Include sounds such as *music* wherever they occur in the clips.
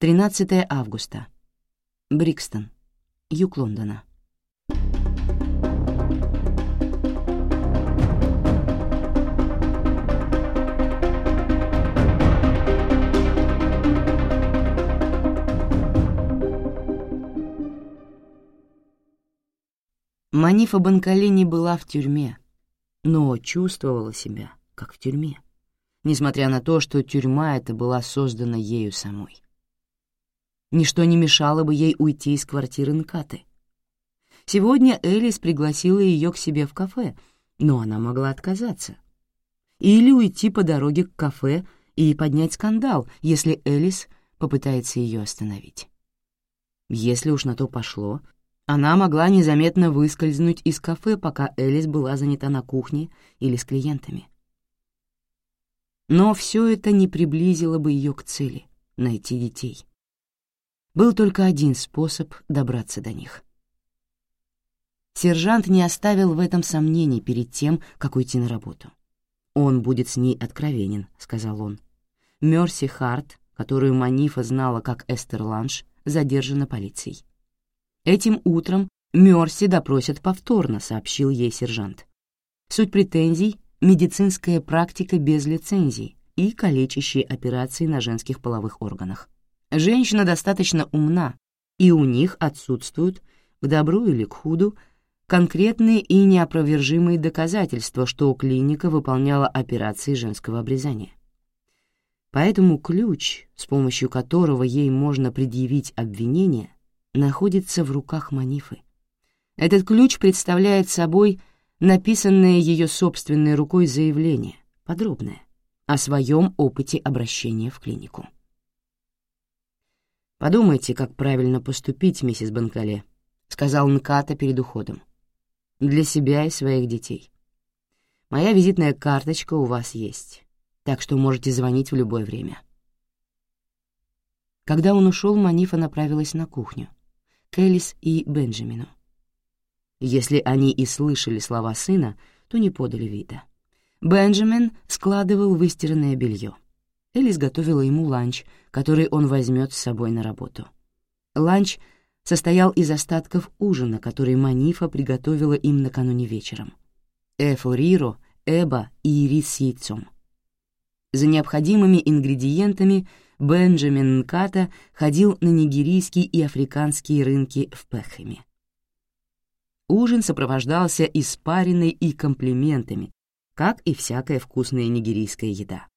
13 августа. Брикстон, юг Лондона. Манифа Банкалини была в тюрьме, но чувствовала себя, как в тюрьме, несмотря на то, что тюрьма эта была создана ею самой. Ничто не мешало бы ей уйти из квартиры Нкаты. Сегодня Элис пригласила ее к себе в кафе, но она могла отказаться. Или уйти по дороге к кафе и поднять скандал, если Элис попытается ее остановить. Если уж на то пошло, она могла незаметно выскользнуть из кафе, пока Элис была занята на кухне или с клиентами. Но все это не приблизило бы ее к цели — найти детей. Был только один способ добраться до них. Сержант не оставил в этом сомнений перед тем, как уйти на работу. «Он будет с ней откровенен», — сказал он. Мерси Харт, которую Манифа знала как Эстер Ланш, задержана полицией. Этим утром Мерси допросят повторно, сообщил ей сержант. Суть претензий — медицинская практика без лицензии и калечащие операции на женских половых органах. Женщина достаточно умна, и у них отсутствуют, к добру или к худу, конкретные и неопровержимые доказательства, что клиника выполняла операции женского обрезания. Поэтому ключ, с помощью которого ей можно предъявить обвинение, находится в руках Манифы. Этот ключ представляет собой написанное ее собственной рукой заявление, подробное, о своем опыте обращения в клинику. «Подумайте, как правильно поступить, миссис Банкале», — сказал Нката перед уходом. «Для себя и своих детей. Моя визитная карточка у вас есть, так что можете звонить в любое время». Когда он ушел, Манифа направилась на кухню — к и Бенджамину. Если они и слышали слова сына, то не подали вида. Бенджамин складывал выстиранное белье. Элис готовила ему ланч, который он возьмет с собой на работу. Ланч состоял из остатков ужина, который Манифа приготовила им накануне вечером. Эфориро, эба и рис с яйцом. За необходимыми ингредиентами — Бенджамин Нката ходил на нигерийские и африканские рынки в Пехеме. Ужин сопровождался испариной и комплиментами, как и всякая вкусная нигерийская еда.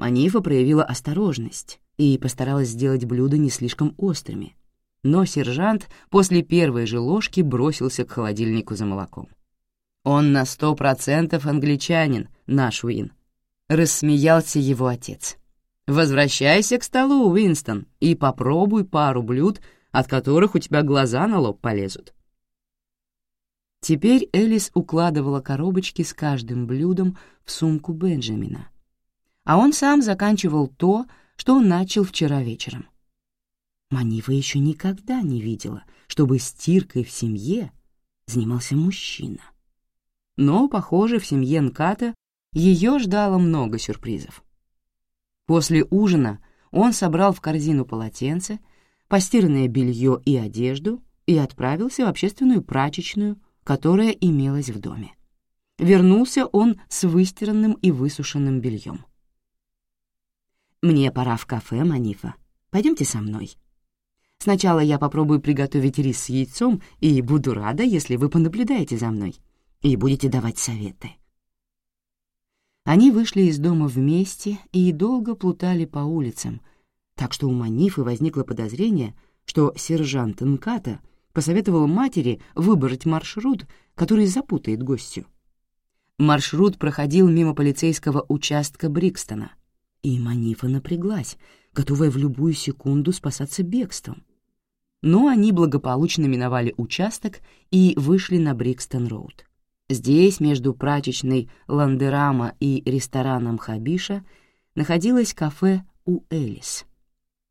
Манифа проявила осторожность и постаралась сделать блюда не слишком острыми, но сержант после первой же ложки бросился к холодильнику за молоком. «Он на сто процентов англичанин, наш Уин», — рассмеялся его отец. Возвращайся к столу, Уинстон, и попробуй пару блюд, от которых у тебя глаза на лоб полезут. Теперь Элис укладывала коробочки с каждым блюдом в сумку Бенджамина, а он сам заканчивал то, что он начал вчера вечером. Манива еще никогда не видела, чтобы стиркой в семье занимался мужчина. Но, похоже, в семье Нката ее ждало много сюрпризов. После ужина он собрал в корзину полотенце, постиранное белье и одежду и отправился в общественную прачечную, которая имелась в доме. Вернулся он с выстиранным и высушенным бельем. «Мне пора в кафе, Манифа. Пойдемте со мной. Сначала я попробую приготовить рис с яйцом и буду рада, если вы понаблюдаете за мной и будете давать советы». Они вышли из дома вместе и долго плутали по улицам, так что у Манифы возникло подозрение, что сержант Нката посоветовал матери выбрать маршрут, который запутает гостю. Маршрут проходил мимо полицейского участка Брикстона, и Манифа напряглась, готовая в любую секунду спасаться бегством. Но они благополучно миновали участок и вышли на Брикстон-роуд. Здесь, между прачечной Ландерама и рестораном Хабиша, находилось кафе у Элис.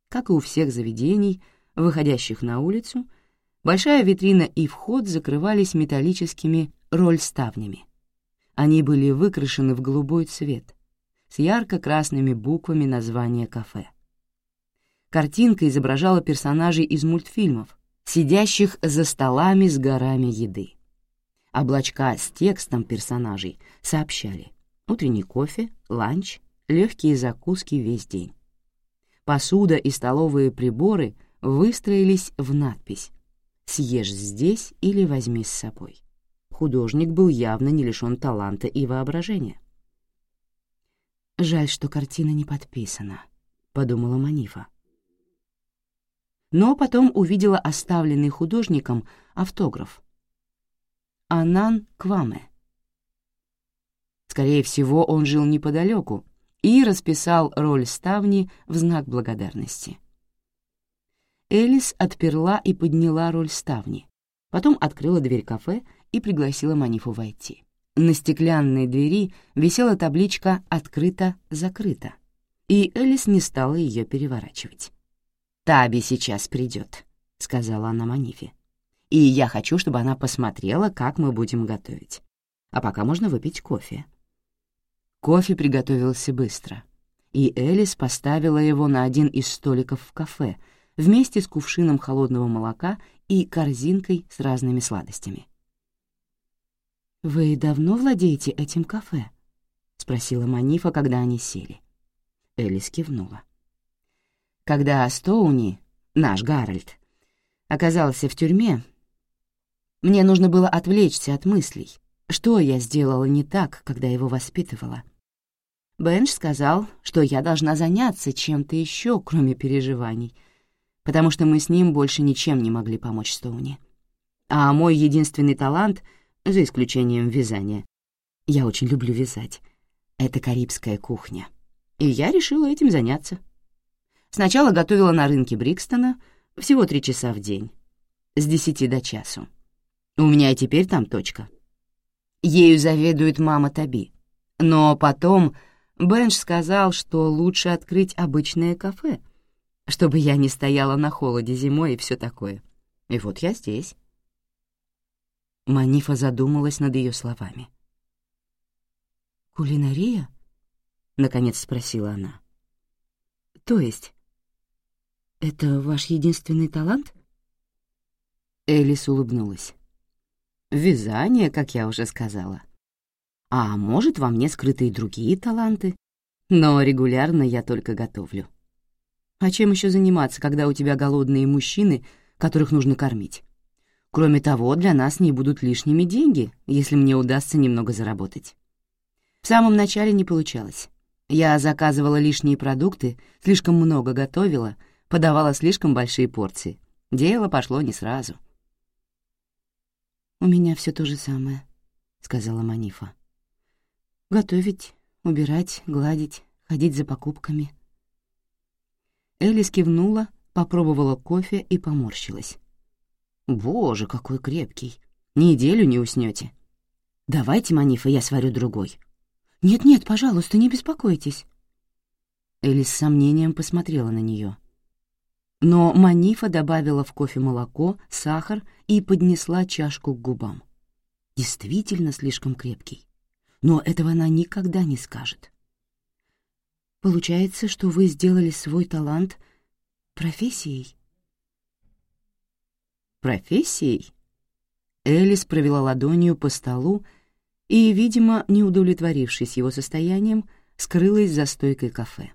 Как и у всех заведений, выходящих на улицу, большая витрина и вход закрывались металлическими рольставнями. Они были выкрашены в голубой цвет, с ярко-красными буквами названия кафе. картинка изображала персонажей из мультфильмов, сидящих за столами с горами еды. Облачка с текстом персонажей сообщали утренний кофе, ланч, легкие закуски весь день. Посуда и столовые приборы выстроились в надпись «Съешь здесь или возьми с собой». Художник был явно не лишен таланта и воображения. «Жаль, что картина не подписана», — подумала Манифа. Но потом увидела оставленный художником автограф. Анан Кваме. Скорее всего, он жил неподалеку и расписал роль ставни в знак благодарности. Элис отперла и подняла роль ставни, потом открыла дверь кафе и пригласила Манифу войти. На стеклянной двери висела табличка «Открыто-закрыто», и Элис не стала ее переворачивать. «Таби сейчас придет», — сказала она Манифе. «И я хочу, чтобы она посмотрела, как мы будем готовить. А пока можно выпить кофе». Кофе приготовился быстро, и Элис поставила его на один из столиков в кафе вместе с кувшином холодного молока и корзинкой с разными сладостями. «Вы давно владеете этим кафе?» — спросила Манифа, когда они сели. Элис кивнула. Когда Стоуни, наш Гарольд, оказался в тюрьме, мне нужно было отвлечься от мыслей, что я сделала не так, когда его воспитывала. Бенш сказал, что я должна заняться чем-то еще, кроме переживаний, потому что мы с ним больше ничем не могли помочь Стоуни. А мой единственный талант — за исключением вязания. Я очень люблю вязать. Это карибская кухня. И я решила этим заняться. Сначала готовила на рынке Брикстона всего три часа в день, с десяти до часу. У меня и теперь там точка. Ею заведует мама Таби. Но потом Бенш сказал, что лучше открыть обычное кафе, чтобы я не стояла на холоде зимой и все такое. И вот я здесь. Манифа задумалась над ее словами. «Кулинария?» — наконец спросила она. «То есть, это ваш единственный талант?» Элис улыбнулась. «Вязание, как я уже сказала. А может, во мне скрыты и другие таланты, но регулярно я только готовлю. А чем еще заниматься, когда у тебя голодные мужчины, которых нужно кормить? Кроме того, для нас не будут лишними деньги, если мне удастся немного заработать. В самом начале не получалось. Я заказывала лишние продукты, слишком много готовила, подавала слишком большие порции. Дело пошло не сразу. «У меня все то же самое», — сказала Манифа. «Готовить, убирать, гладить, ходить за покупками». Элис кивнула, попробовала кофе и поморщилась. Боже, какой крепкий. Неделю не уснете. Давайте, Манифа, я сварю другой. Нет-нет, пожалуйста, не беспокойтесь. Элли с сомнением посмотрела на нее. Но Манифа добавила в кофе молоко, сахар и поднесла чашку к губам. Действительно слишком крепкий. Но этого она никогда не скажет. Получается, что вы сделали свой талант профессией? Профессией?» Элис провела ладонью по столу и, видимо, не удовлетворившись его состоянием, скрылась за стойкой кафе.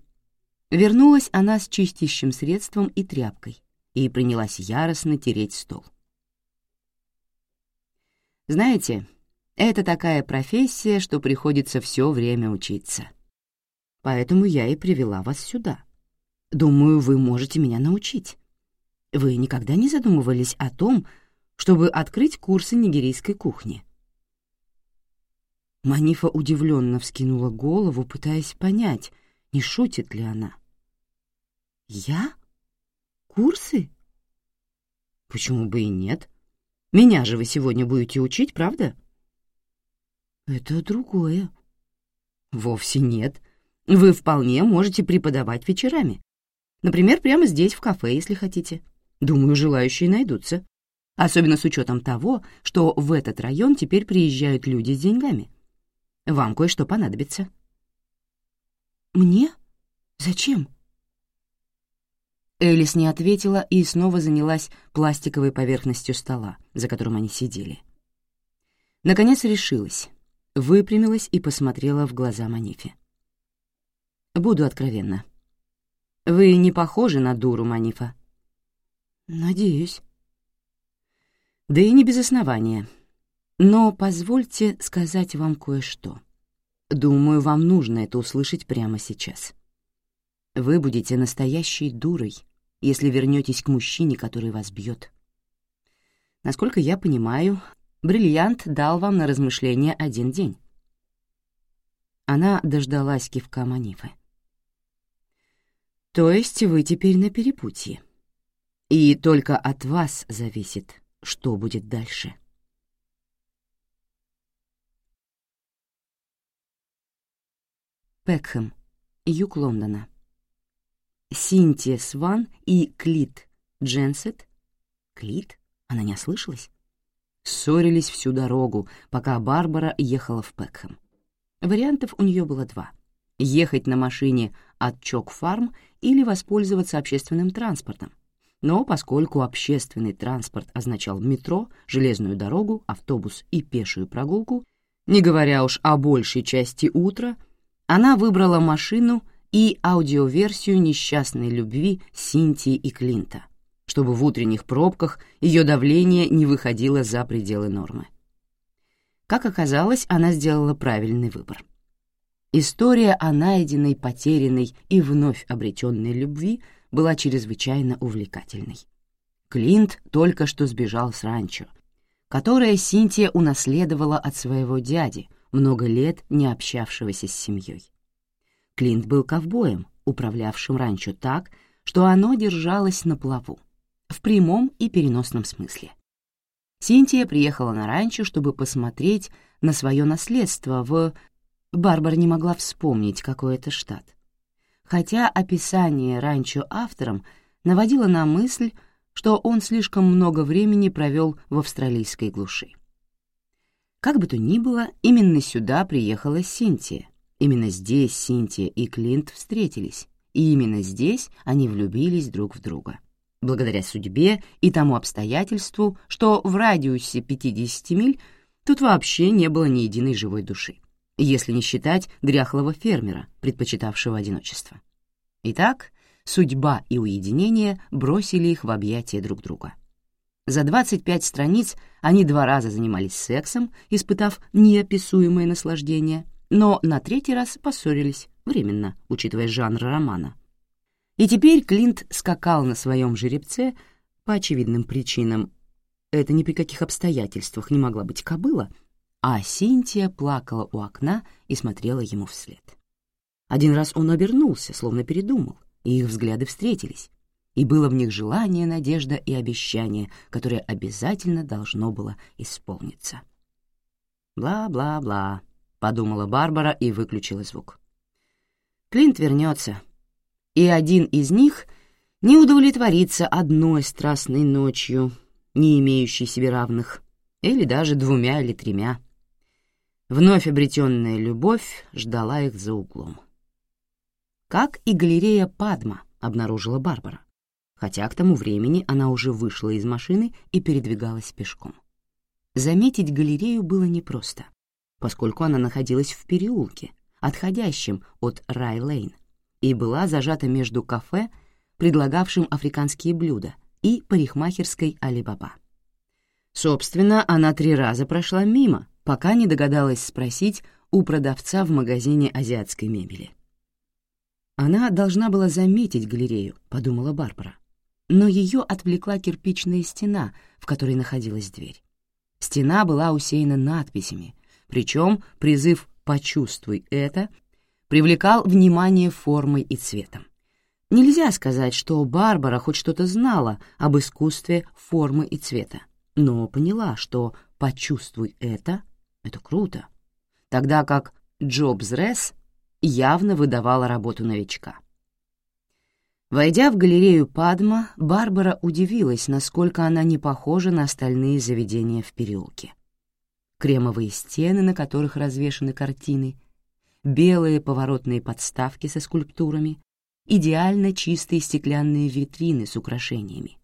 Вернулась она с чистящим средством и тряпкой и принялась яростно тереть стол. «Знаете, это такая профессия, что приходится все время учиться. Поэтому я и привела вас сюда. Думаю, вы можете меня научить. Вы никогда не задумывались о том, чтобы открыть курсы нигерийской кухни?» Манифа удивленно вскинула голову, пытаясь понять, не шутит ли она. «Я? Курсы?» «Почему бы и нет? Меня же вы сегодня будете учить, правда?» «Это другое». «Вовсе нет. Вы вполне можете преподавать вечерами. Например, прямо здесь, в кафе, если хотите». Думаю, желающие найдутся. Особенно с учетом того, что в этот район теперь приезжают люди с деньгами. Вам кое-что понадобится. Мне? Зачем? Элис не ответила и снова занялась пластиковой поверхностью стола, за которым они сидели. Наконец решилась, выпрямилась и посмотрела в глаза Манифе. «Буду откровенна. Вы не похожи на дуру, Манифа». «Надеюсь». «Да и не без основания. Но позвольте сказать вам кое-что. Думаю, вам нужно это услышать прямо сейчас. Вы будете настоящей дурой, если вернетесь к мужчине, который вас бьет. Насколько я понимаю, бриллиант дал вам на размышление один день. Она дождалась кивка Манифы. То есть вы теперь на перепутье. И только от вас зависит, что будет дальше. Пекхэм, юг Лондона. Синтия Сван и Клит Дженсет. Клит? Она не ослышалась? Ссорились всю дорогу, пока Барбара ехала в Пекхэм. Вариантов у нее было два — ехать на машине от Чок-фарм или воспользоваться общественным транспортом. Но поскольку общественный транспорт означал метро, железную дорогу, автобус и пешую прогулку, не говоря уж о большей части утра — она выбрала машину и аудиоверсию несчастной любви Синтии и Клинта, чтобы в утренних пробках ее давление не выходило за пределы нормы. Как оказалось, она сделала правильный выбор. История о найденной, потерянной и вновь обретенной любви была чрезвычайно увлекательной. Клинт только что сбежал с ранчо, которое Синтия унаследовала от своего дяди, много лет не общавшегося с семьей. Клинт был ковбоем, управлявшим ранчо так, что оно держалось на плаву, в прямом и переносном смысле. Синтия приехала на ранчо, чтобы посмотреть на свое наследство в... Барбара не могла вспомнить, какой это штат. Хотя описание ранчо автором наводило на мысль, что он слишком много времени провел в австралийской глуши. Как бы то ни было, именно сюда приехала Синтия. Именно здесь Синтия и Клинт встретились, и именно здесь они влюбились друг в друга. Благодаря судьбе и тому обстоятельству, что в радиусе 50 миль тут вообще не было ни единой живой души, если не считать дряхлого фермера, предпочитавшего одиночество. Итак, судьба и уединение бросили их в объятия друг друга. За 25 страниц они два раза занимались сексом, испытав неописуемое наслаждение, но на третий раз поссорились, временно, учитывая жанр романа. И теперь Клинт скакал на своем жеребце по очевидным причинам. Это ни при каких обстоятельствах не могла быть кобыла, а Синтия плакала у окна и смотрела ему вслед. Один раз он обернулся, словно передумал, и их взгляды встретились и было в них желание, надежда и обещание, которое обязательно должно было исполниться. «Бла-бла-бла», — подумала Барбара и выключила звук. Клинт вернется, и один из них не удовлетворится одной страстной ночью, не имеющей себе равных, или даже двумя или тремя. Вновь обретенная любовь ждала их за углом. Как и галерея Падма, обнаружила Барбара хотя к тому времени она уже вышла из машины и передвигалась пешком. Заметить галерею было непросто, поскольку она находилась в переулке, отходящем от Рай-Лейн, и была зажата между кафе, предлагавшим африканские блюда, и парикмахерской Али-Баба. Собственно, она три раза прошла мимо, пока не догадалась спросить у продавца в магазине азиатской мебели. Она должна была заметить галерею, подумала Барбара но ее отвлекла кирпичная стена, в которой находилась дверь. Стена была усеяна надписями, причем призыв «почувствуй это» привлекал внимание формой и цветом. Нельзя сказать, что Барбара хоть что-то знала об искусстве формы и цвета, но поняла, что «почувствуй это» — это круто, тогда как «Джобс Ресс» явно выдавала работу новичка. Войдя в галерею Падма, Барбара удивилась, насколько она не похожа на остальные заведения в переулке. Кремовые стены, на которых развешаны картины, белые поворотные подставки со скульптурами, идеально чистые стеклянные витрины с украшениями,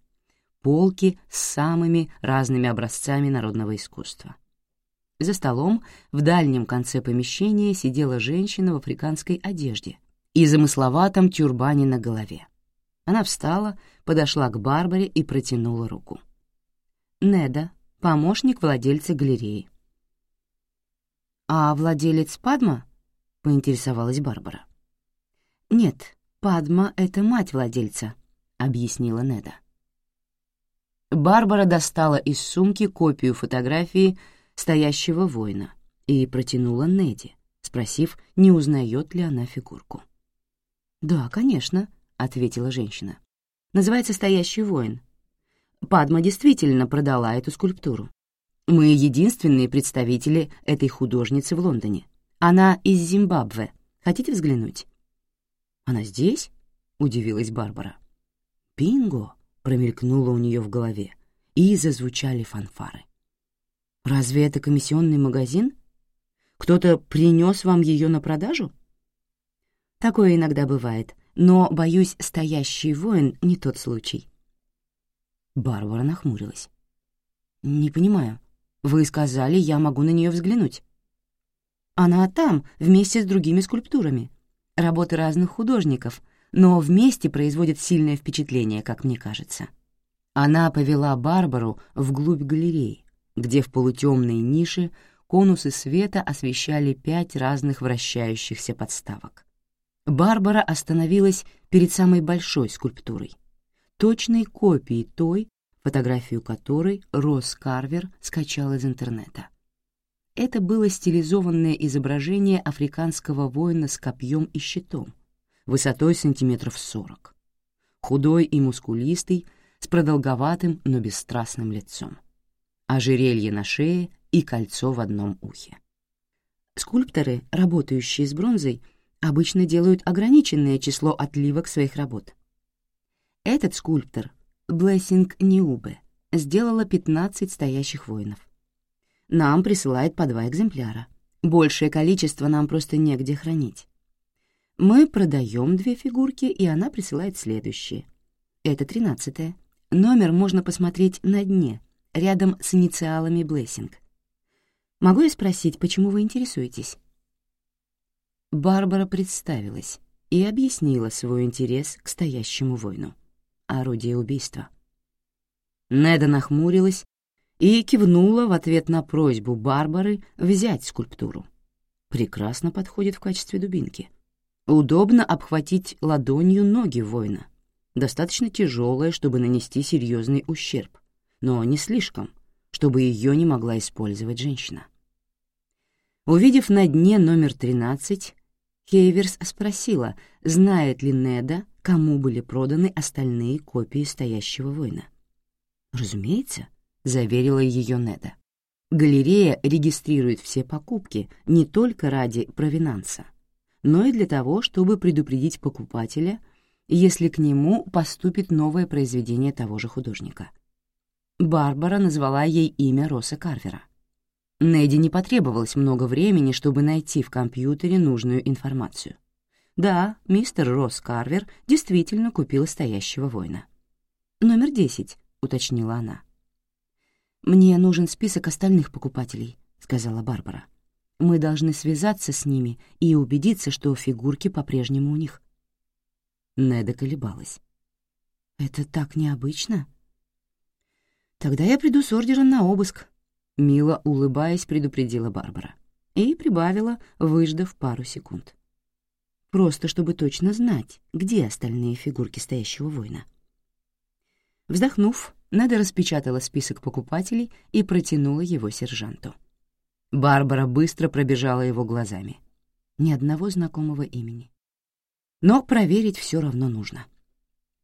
полки с самыми разными образцами народного искусства. За столом в дальнем конце помещения сидела женщина в африканской одежде и замысловатом тюрбане на голове. Она встала, подошла к Барбаре и протянула руку. Неда, помощник владельца галереи. «А владелец Падма?» — поинтересовалась Барбара. «Нет, Падма — это мать владельца», — объяснила Неда. Барбара достала из сумки копию фотографии стоящего воина и протянула Неди, спросив, не узнает ли она фигурку. «Да, конечно», — ответила женщина. «Называется «Стоящий воин». Падма действительно продала эту скульптуру. Мы единственные представители этой художницы в Лондоне. Она из Зимбабве. Хотите взглянуть?» «Она здесь?» — удивилась Барбара. «Бинго!» — промелькнуло у нее в голове, и зазвучали фанфары. «Разве это комиссионный магазин? Кто-то принес вам ее на продажу?» «Такое иногда бывает, но, боюсь, стоящий воин — не тот случай». Барбара нахмурилась. «Не понимаю. Вы сказали, я могу на нее взглянуть». «Она там, вместе с другими скульптурами. Работы разных художников, но вместе производят сильное впечатление, как мне кажется». Она повела Барбару вглубь галереи, где в полутемной нише конусы света освещали пять разных вращающихся подставок. Барбара остановилась перед самой большой скульптурой, точной копией той, фотографию которой Росс Карвер скачал из интернета. Это было стилизованное изображение африканского воина с копьем и щитом, высотой сантиметров сорок, худой и мускулистый, с продолговатым, но бесстрастным лицом, ожерелье на шее и кольцо в одном ухе. Скульпторы, работающие с бронзой, обычно делают ограниченное число отливок своих работ. Этот скульптор, Блессинг Ниубе, сделала 15 стоящих воинов. Нам присылает по два экземпляра. Большее количество нам просто негде хранить. Мы продаем две фигурки, и она присылает следующие. Это тринадцатая. Номер можно посмотреть на дне, рядом с инициалами Блессинг. Могу я спросить, почему вы интересуетесь? Барбара представилась и объяснила свой интерес к стоящему воину. Орудие убийства. Неда нахмурилась и кивнула в ответ на просьбу Барбары взять скульптуру. Прекрасно подходит в качестве дубинки. Удобно обхватить ладонью ноги воина — достаточно тяжелая, чтобы нанести серьезный ущерб, но не слишком, чтобы ее не могла использовать женщина. Увидев на дне номер 13, Хейверс спросила, знает ли Неда, кому были проданы остальные копии стоящего воина. «Разумеется», — заверила ее Неда. «Галерея регистрирует все покупки не только ради провинанса, но и для того, чтобы предупредить покупателя если к нему поступит новое произведение того же художника. Барбара назвала ей имя Росса Карвера. Неди не потребовалось много времени, чтобы найти в компьютере нужную информацию. Да, мистер Росс Карвер действительно купил стоящего воина. «Номер десять», — уточнила она. «Мне нужен список остальных покупателей», — сказала Барбара. «Мы должны связаться с ними и убедиться, что фигурки по-прежнему у них». Неда колебалась. «Это так необычно?» «Тогда я приду с ордером на обыск», — мило улыбаясь, предупредила Барбара. И прибавила, выждав пару секунд. «Просто чтобы точно знать, где остальные фигурки стоящего воина». Вздохнув, Неда распечатала список покупателей и протянула его сержанту. Барбара быстро пробежала его глазами. Ни одного знакомого имени но проверить все равно нужно.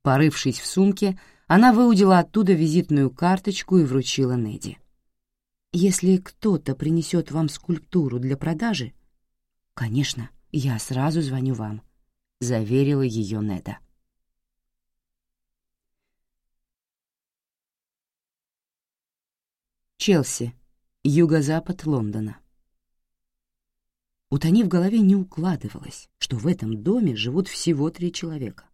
Порывшись в сумке, она выудила оттуда визитную карточку и вручила Неди. «Если кто-то принесет вам скульптуру для продажи...» «Конечно, я сразу звоню вам», — заверила ее Неда. Челси, юго-запад Лондона. У Тони в голове не укладывалось, что в этом доме живут всего три человека,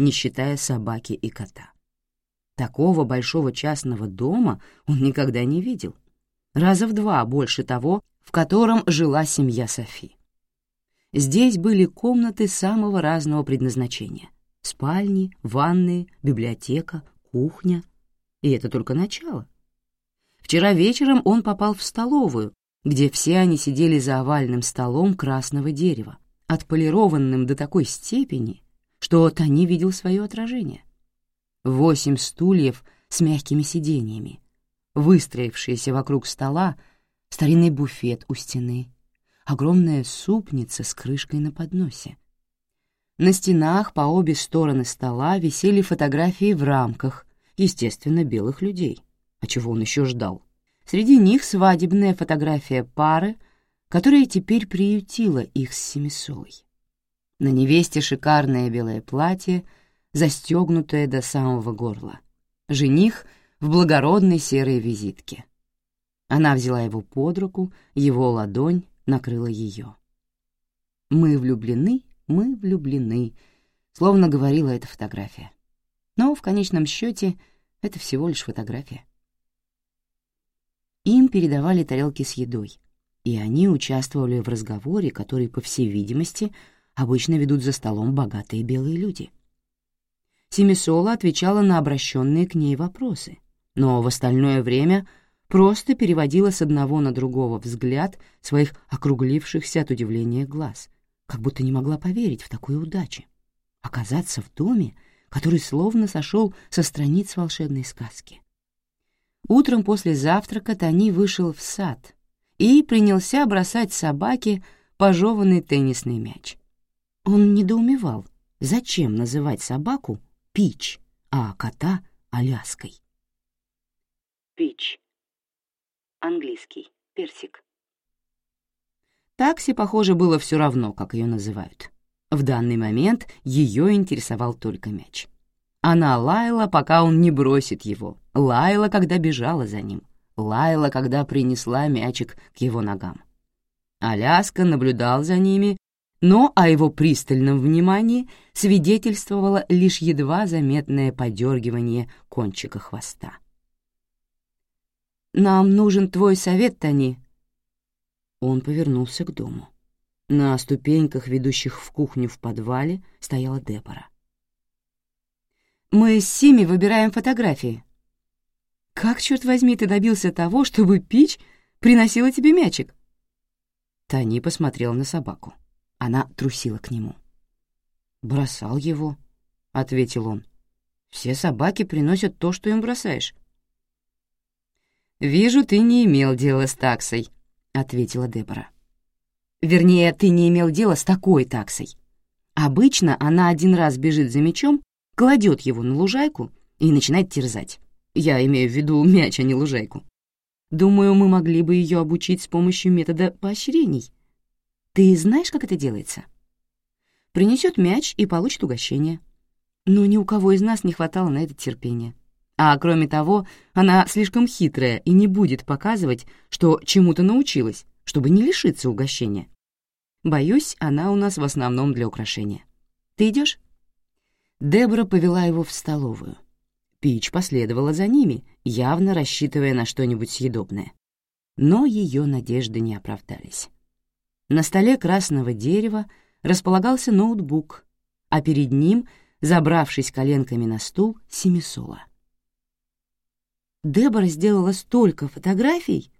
не считая собаки и кота. Такого большого частного дома он никогда не видел. Раза в два больше того, в котором жила семья Софи. Здесь были комнаты самого разного предназначения. Спальни, ванные, библиотека, кухня. И это только начало. Вчера вечером он попал в столовую, где все они сидели за овальным столом красного дерева, отполированным до такой степени, что Тони видел свое отражение. Восемь стульев с мягкими сиденьями, выстроившиеся вокруг стола, старинный буфет у стены, огромная супница с крышкой на подносе. На стенах по обе стороны стола висели фотографии в рамках, естественно, белых людей. А чего он еще ждал? Среди них свадебная фотография пары, которая теперь приютила их с Семисолой. На невесте шикарное белое платье, застегнутое до самого горла. Жених в благородной серой визитке. Она взяла его под руку, его ладонь накрыла ее. «Мы влюблены, мы влюблены», словно говорила эта фотография. Но в конечном счете это всего лишь фотография. Им передавали тарелки с едой, и они участвовали в разговоре, который, по всей видимости, обычно ведут за столом богатые белые люди. Семисола отвечала на обращенные к ней вопросы, но в остальное время просто переводила с одного на другого взгляд своих округлившихся от удивления глаз, как будто не могла поверить в такую удачу. Оказаться в доме, который словно сошел со страниц волшебной сказки. Утром после завтрака Тони вышел в сад и принялся бросать собаке пожеванный теннисный мяч. Он недоумевал, зачем называть собаку Пич, а кота — Аляской. Пич. Английский. Персик. Такси, похоже, было все равно, как ее называют. В данный момент ее интересовал только мяч. Она лаяла, пока он не бросит его, лаяла, когда бежала за ним, лаяла, когда принесла мячик к его ногам. Аляска наблюдал за ними, но о его пристальном внимании свидетельствовало лишь едва заметное подергивание кончика хвоста. «Нам нужен твой совет, Тони». Он повернулся к дому. На ступеньках, ведущих в кухню в подвале, стояла Дебора. Мы с Сими выбираем фотографии. Как, черт возьми, ты добился того, чтобы Пич приносила тебе мячик? Тони посмотрел на собаку. Она трусила к нему. «Бросал его», — ответил он. «Все собаки приносят то, что им бросаешь». «Вижу, ты не имел дела с таксой», — ответила Дебора. «Вернее, ты не имел дела с такой таксой. Обычно она один раз бежит за мячом, кладет его на лужайку и начинает терзать. Я имею в виду мяч, а не лужайку. Думаю, мы могли бы ее обучить с помощью метода поощрений. Ты знаешь, как это делается? Принесет мяч и получит угощение. Но ни у кого из нас не хватало на это терпения. А кроме того, она слишком хитрая и не будет показывать, что чему-то научилась, чтобы не лишиться угощения. Боюсь, она у нас в основном для украшения. Ты идешь? Дебра повела его в столовую. Пич последовала за ними, явно рассчитывая на что-нибудь съедобное. Но ее надежды не оправдались. На столе красного дерева располагался ноутбук, а перед ним, забравшись коленками на стул, Семисола. «Дебора сделала столько фотографий!»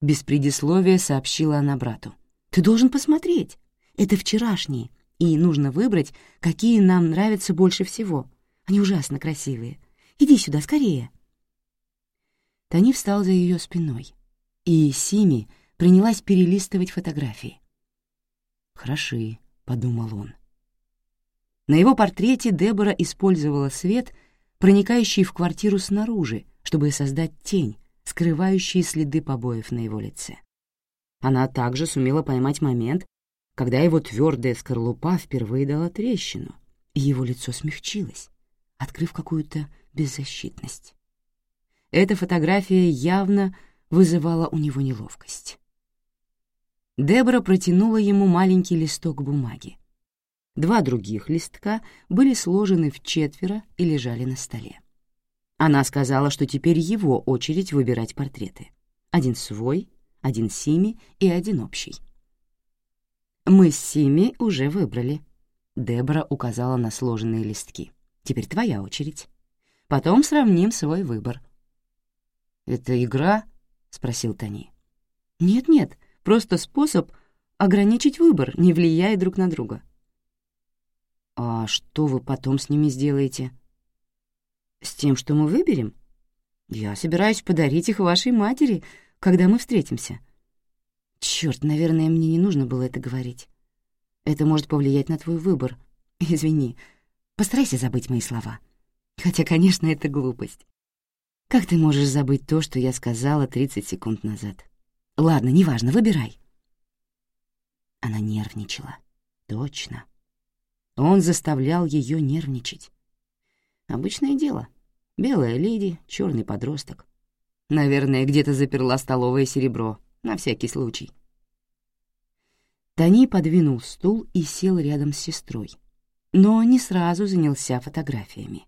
Без предисловия сообщила она брату. «Ты должен посмотреть. Это вчерашние, и нужно выбрать, какие нам нравятся больше всего. Они ужасно красивые. Иди сюда, скорее». Тони встал за ее спиной, и Сими принялась перелистывать фотографии. «Хороши», — подумал он. На его портрете Дебора использовала свет, проникающий в квартиру снаружи, чтобы создать тень, скрывающие следы побоев на его лице. Она также сумела поймать момент, когда его твердая скорлупа впервые дала трещину, и его лицо смягчилось, открыв какую-то беззащитность. Эта фотография явно вызывала у него неловкость. Дебора протянула ему маленький листок бумаги. Два других листка были сложены в четверо и лежали на столе. Она сказала, что теперь его очередь выбирать портреты. Один свой, один Сими и один общий. «Мы с Сими уже выбрали», — Дебора указала на сложенные листки. «Теперь твоя очередь. Потом сравним свой выбор». «Это игра?» — спросил Тони. «Нет-нет, просто способ ограничить выбор, не влияя друг на друга». «А что вы потом с ними сделаете?» «С тем, что мы выберем? Я собираюсь подарить их вашей матери, когда мы встретимся». Черт, наверное, мне не нужно было это говорить. Это может повлиять на твой выбор. *laughs* Извини, постарайся забыть мои слова. Хотя, конечно, это глупость. Как ты можешь забыть то, что я сказала 30 секунд назад? Ладно, неважно, выбирай. Она нервничала. Точно. Он заставлял ее нервничать. Обычное дело. Белая леди, черный подросток. Наверное, где-то заперла столовое серебро, на всякий случай. Тони подвинул стул и сел рядом с сестрой, но не сразу занялся фотографиями.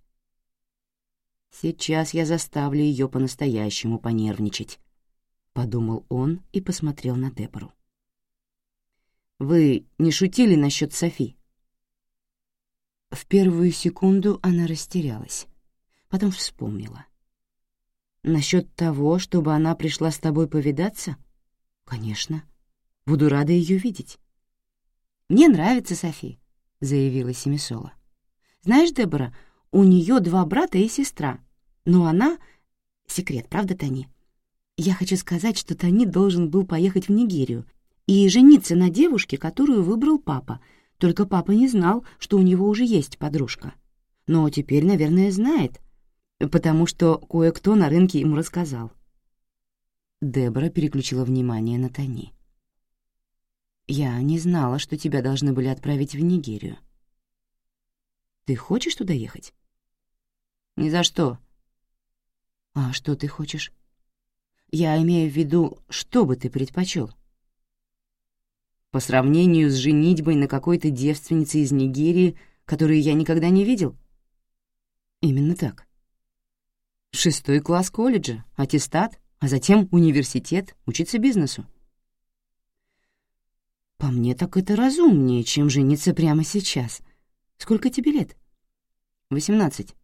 «Сейчас я заставлю ее по-настоящему понервничать», — подумал он и посмотрел на Дебору. «Вы не шутили насчет Софи?» В первую секунду она растерялась, потом вспомнила. «Насчет того, чтобы она пришла с тобой повидаться? Конечно. Буду рада ее видеть». «Мне нравится Софи», — заявила Семисола. «Знаешь, Дебора, у нее два брата и сестра, но она... Секрет, правда, Тони? Я хочу сказать, что Тони должен был поехать в Нигерию и жениться на девушке, которую выбрал папа — только папа не знал, что у него уже есть подружка. Но теперь, наверное, знает, потому что кое-кто на рынке ему рассказал. Дебора переключила внимание на Тони. «Я не знала, что тебя должны были отправить в Нигерию. Ты хочешь туда ехать?» «Ни за что». «А что ты хочешь?» «Я имею в виду, что бы ты предпочел?» по сравнению с женитьбой на какой-то девственнице из Нигерии, которую я никогда не видел? Именно так. Шестой класс колледжа, аттестат, а затем университет, учиться бизнесу. По мне так это разумнее, чем жениться прямо сейчас. Сколько тебе лет? Восемнадцать.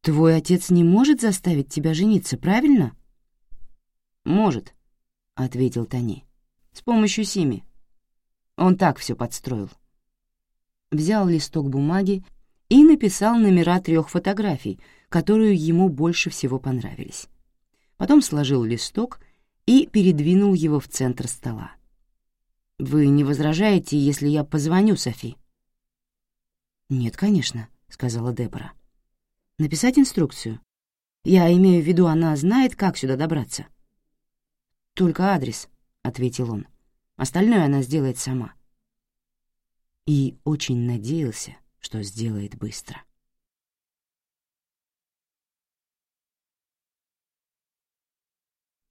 Твой отец не может заставить тебя жениться, правильно? Может, — ответил Тони. С помощью Сими. Он так все подстроил. Взял листок бумаги и написал номера трех фотографий, которые ему больше всего понравились. Потом сложил листок и передвинул его в центр стола. «Вы не возражаете, если я позвоню Софи?» «Нет, конечно», — сказала Дебора. «Написать инструкцию. Я имею в виду, она знает, как сюда добраться». «Только адрес», — ответил он. «Остальное она сделает сама». И очень надеялся, что сделает быстро.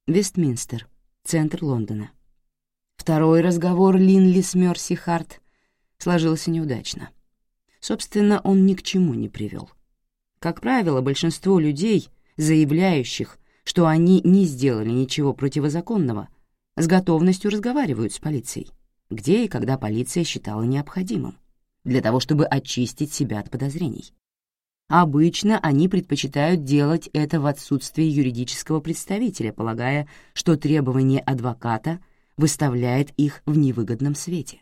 Вестминстер, центр Лондона. Второй разговор Линли с Мерси Харт сложился неудачно. Собственно, он ни к чему не привел. Как правило, большинство людей, заявляющих, что они не сделали ничего противозаконного, с готовностью разговаривают с полицией, где и когда полиция считала необходимым, для того, чтобы очистить себя от подозрений. Обычно они предпочитают делать это в отсутствии юридического представителя, полагая, что требование адвоката выставляет их в невыгодном свете.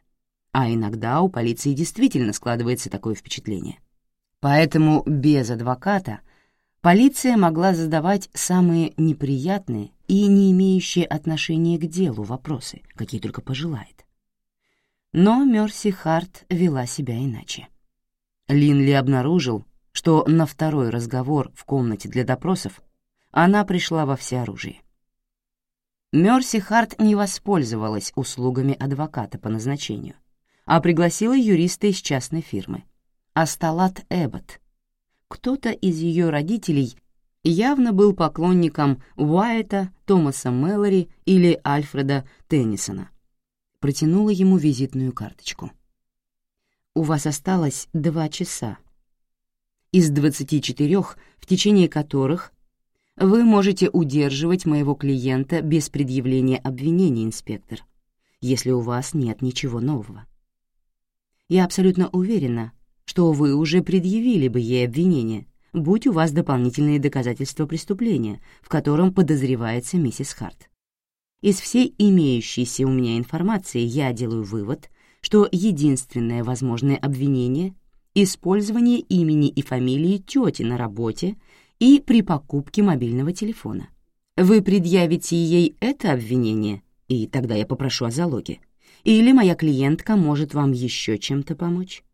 А иногда у полиции действительно складывается такое впечатление. Поэтому без адвоката полиция могла задавать самые неприятные и не имеющие отношения к делу вопросы, какие только пожелает. Но Мерси Харт вела себя иначе. Линли обнаружил, что на второй разговор в комнате для допросов она пришла во всеоружии. Мерси Харт не воспользовалась услугами адвоката по назначению, а пригласила юриста из частной фирмы, Асталат Эббот. Кто-то из ее родителей явно был поклонником Уайта, Томаса Мэлори или Альфреда Теннисона, протянула ему визитную карточку. «У вас осталось два часа, из двадцати четырех, в течение которых вы можете удерживать моего клиента без предъявления обвинения, инспектор, если у вас нет ничего нового. Я абсолютно уверена, что вы уже предъявили бы ей обвинение, будь у вас дополнительные доказательства преступления, в котором подозревается миссис Харт. Из всей имеющейся у меня информации я делаю вывод, что единственное возможное обвинение — использование имени и фамилии тети на работе и при покупке мобильного телефона. Вы предъявите ей это обвинение, и тогда я попрошу о залоге. Или моя клиентка может вам еще чем-то помочь.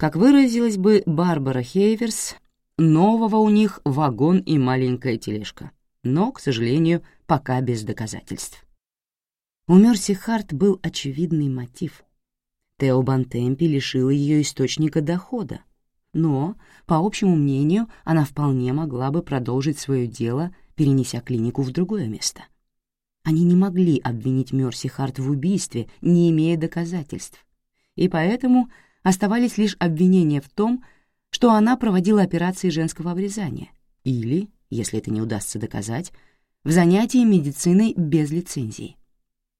Как выразилась бы Барбара Хейверс, нового у них вагон и маленькая тележка, но, к сожалению, пока без доказательств. У Мерси Харт был очевидный мотив. Тео Бантемпи лишила ее источника дохода, но, по общему мнению, она вполне могла бы продолжить свое дело, перенеся клинику в другое место. Они не могли обвинить Мерси Харт в убийстве, не имея доказательств, и поэтому оставались лишь обвинения в том, что она проводила операции женского обрезания или, если это не удастся доказать, в занятии медициной без лицензии.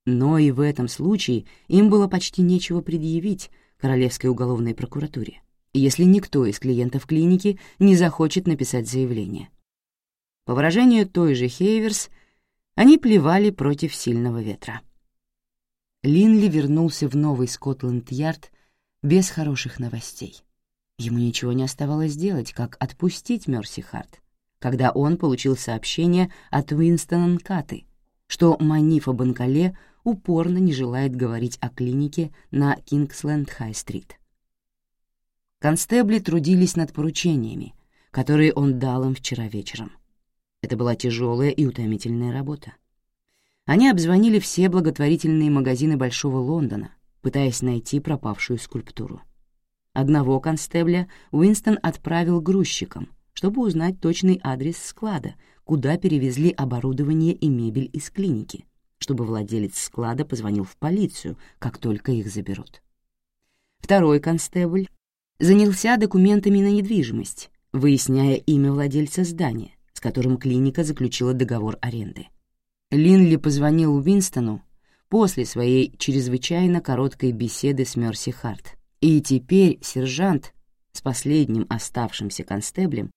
Но и в этом случае им было почти нечего предъявить Королевской уголовной прокуратуре, если никто из клиентов клиники не захочет написать заявление. По выражению той же Хейверс, они плевали против сильного ветра. Линли вернулся в новый Скотланд-Ярд без хороших новостей. Ему ничего не оставалось делать, как отпустить Мерси Харт, когда он получил сообщение от Уинстона Нкаты, что Манифа Банкале упорно не желает говорить о клинике на Кингсленд-Хай-стрит. Констебли трудились над поручениями, которые он дал им вчера вечером. Это была тяжелая и утомительная работа. Они обзвонили все благотворительные магазины Большого Лондона, пытаясь найти пропавшую скульптуру. Одного констебля Уинстон отправил грузчикам, чтобы узнать точный адрес склада, куда перевезли оборудование и мебель из клиники, чтобы владелец склада позвонил в полицию, как только их заберут. Второй констебль занялся документами на недвижимость, выясняя имя владельца здания, с которым клиника заключила договор аренды. Линли позвонил Уинстону после своей чрезвычайно короткой беседы с Мерси Харт. И теперь сержант с последним оставшимся констеблем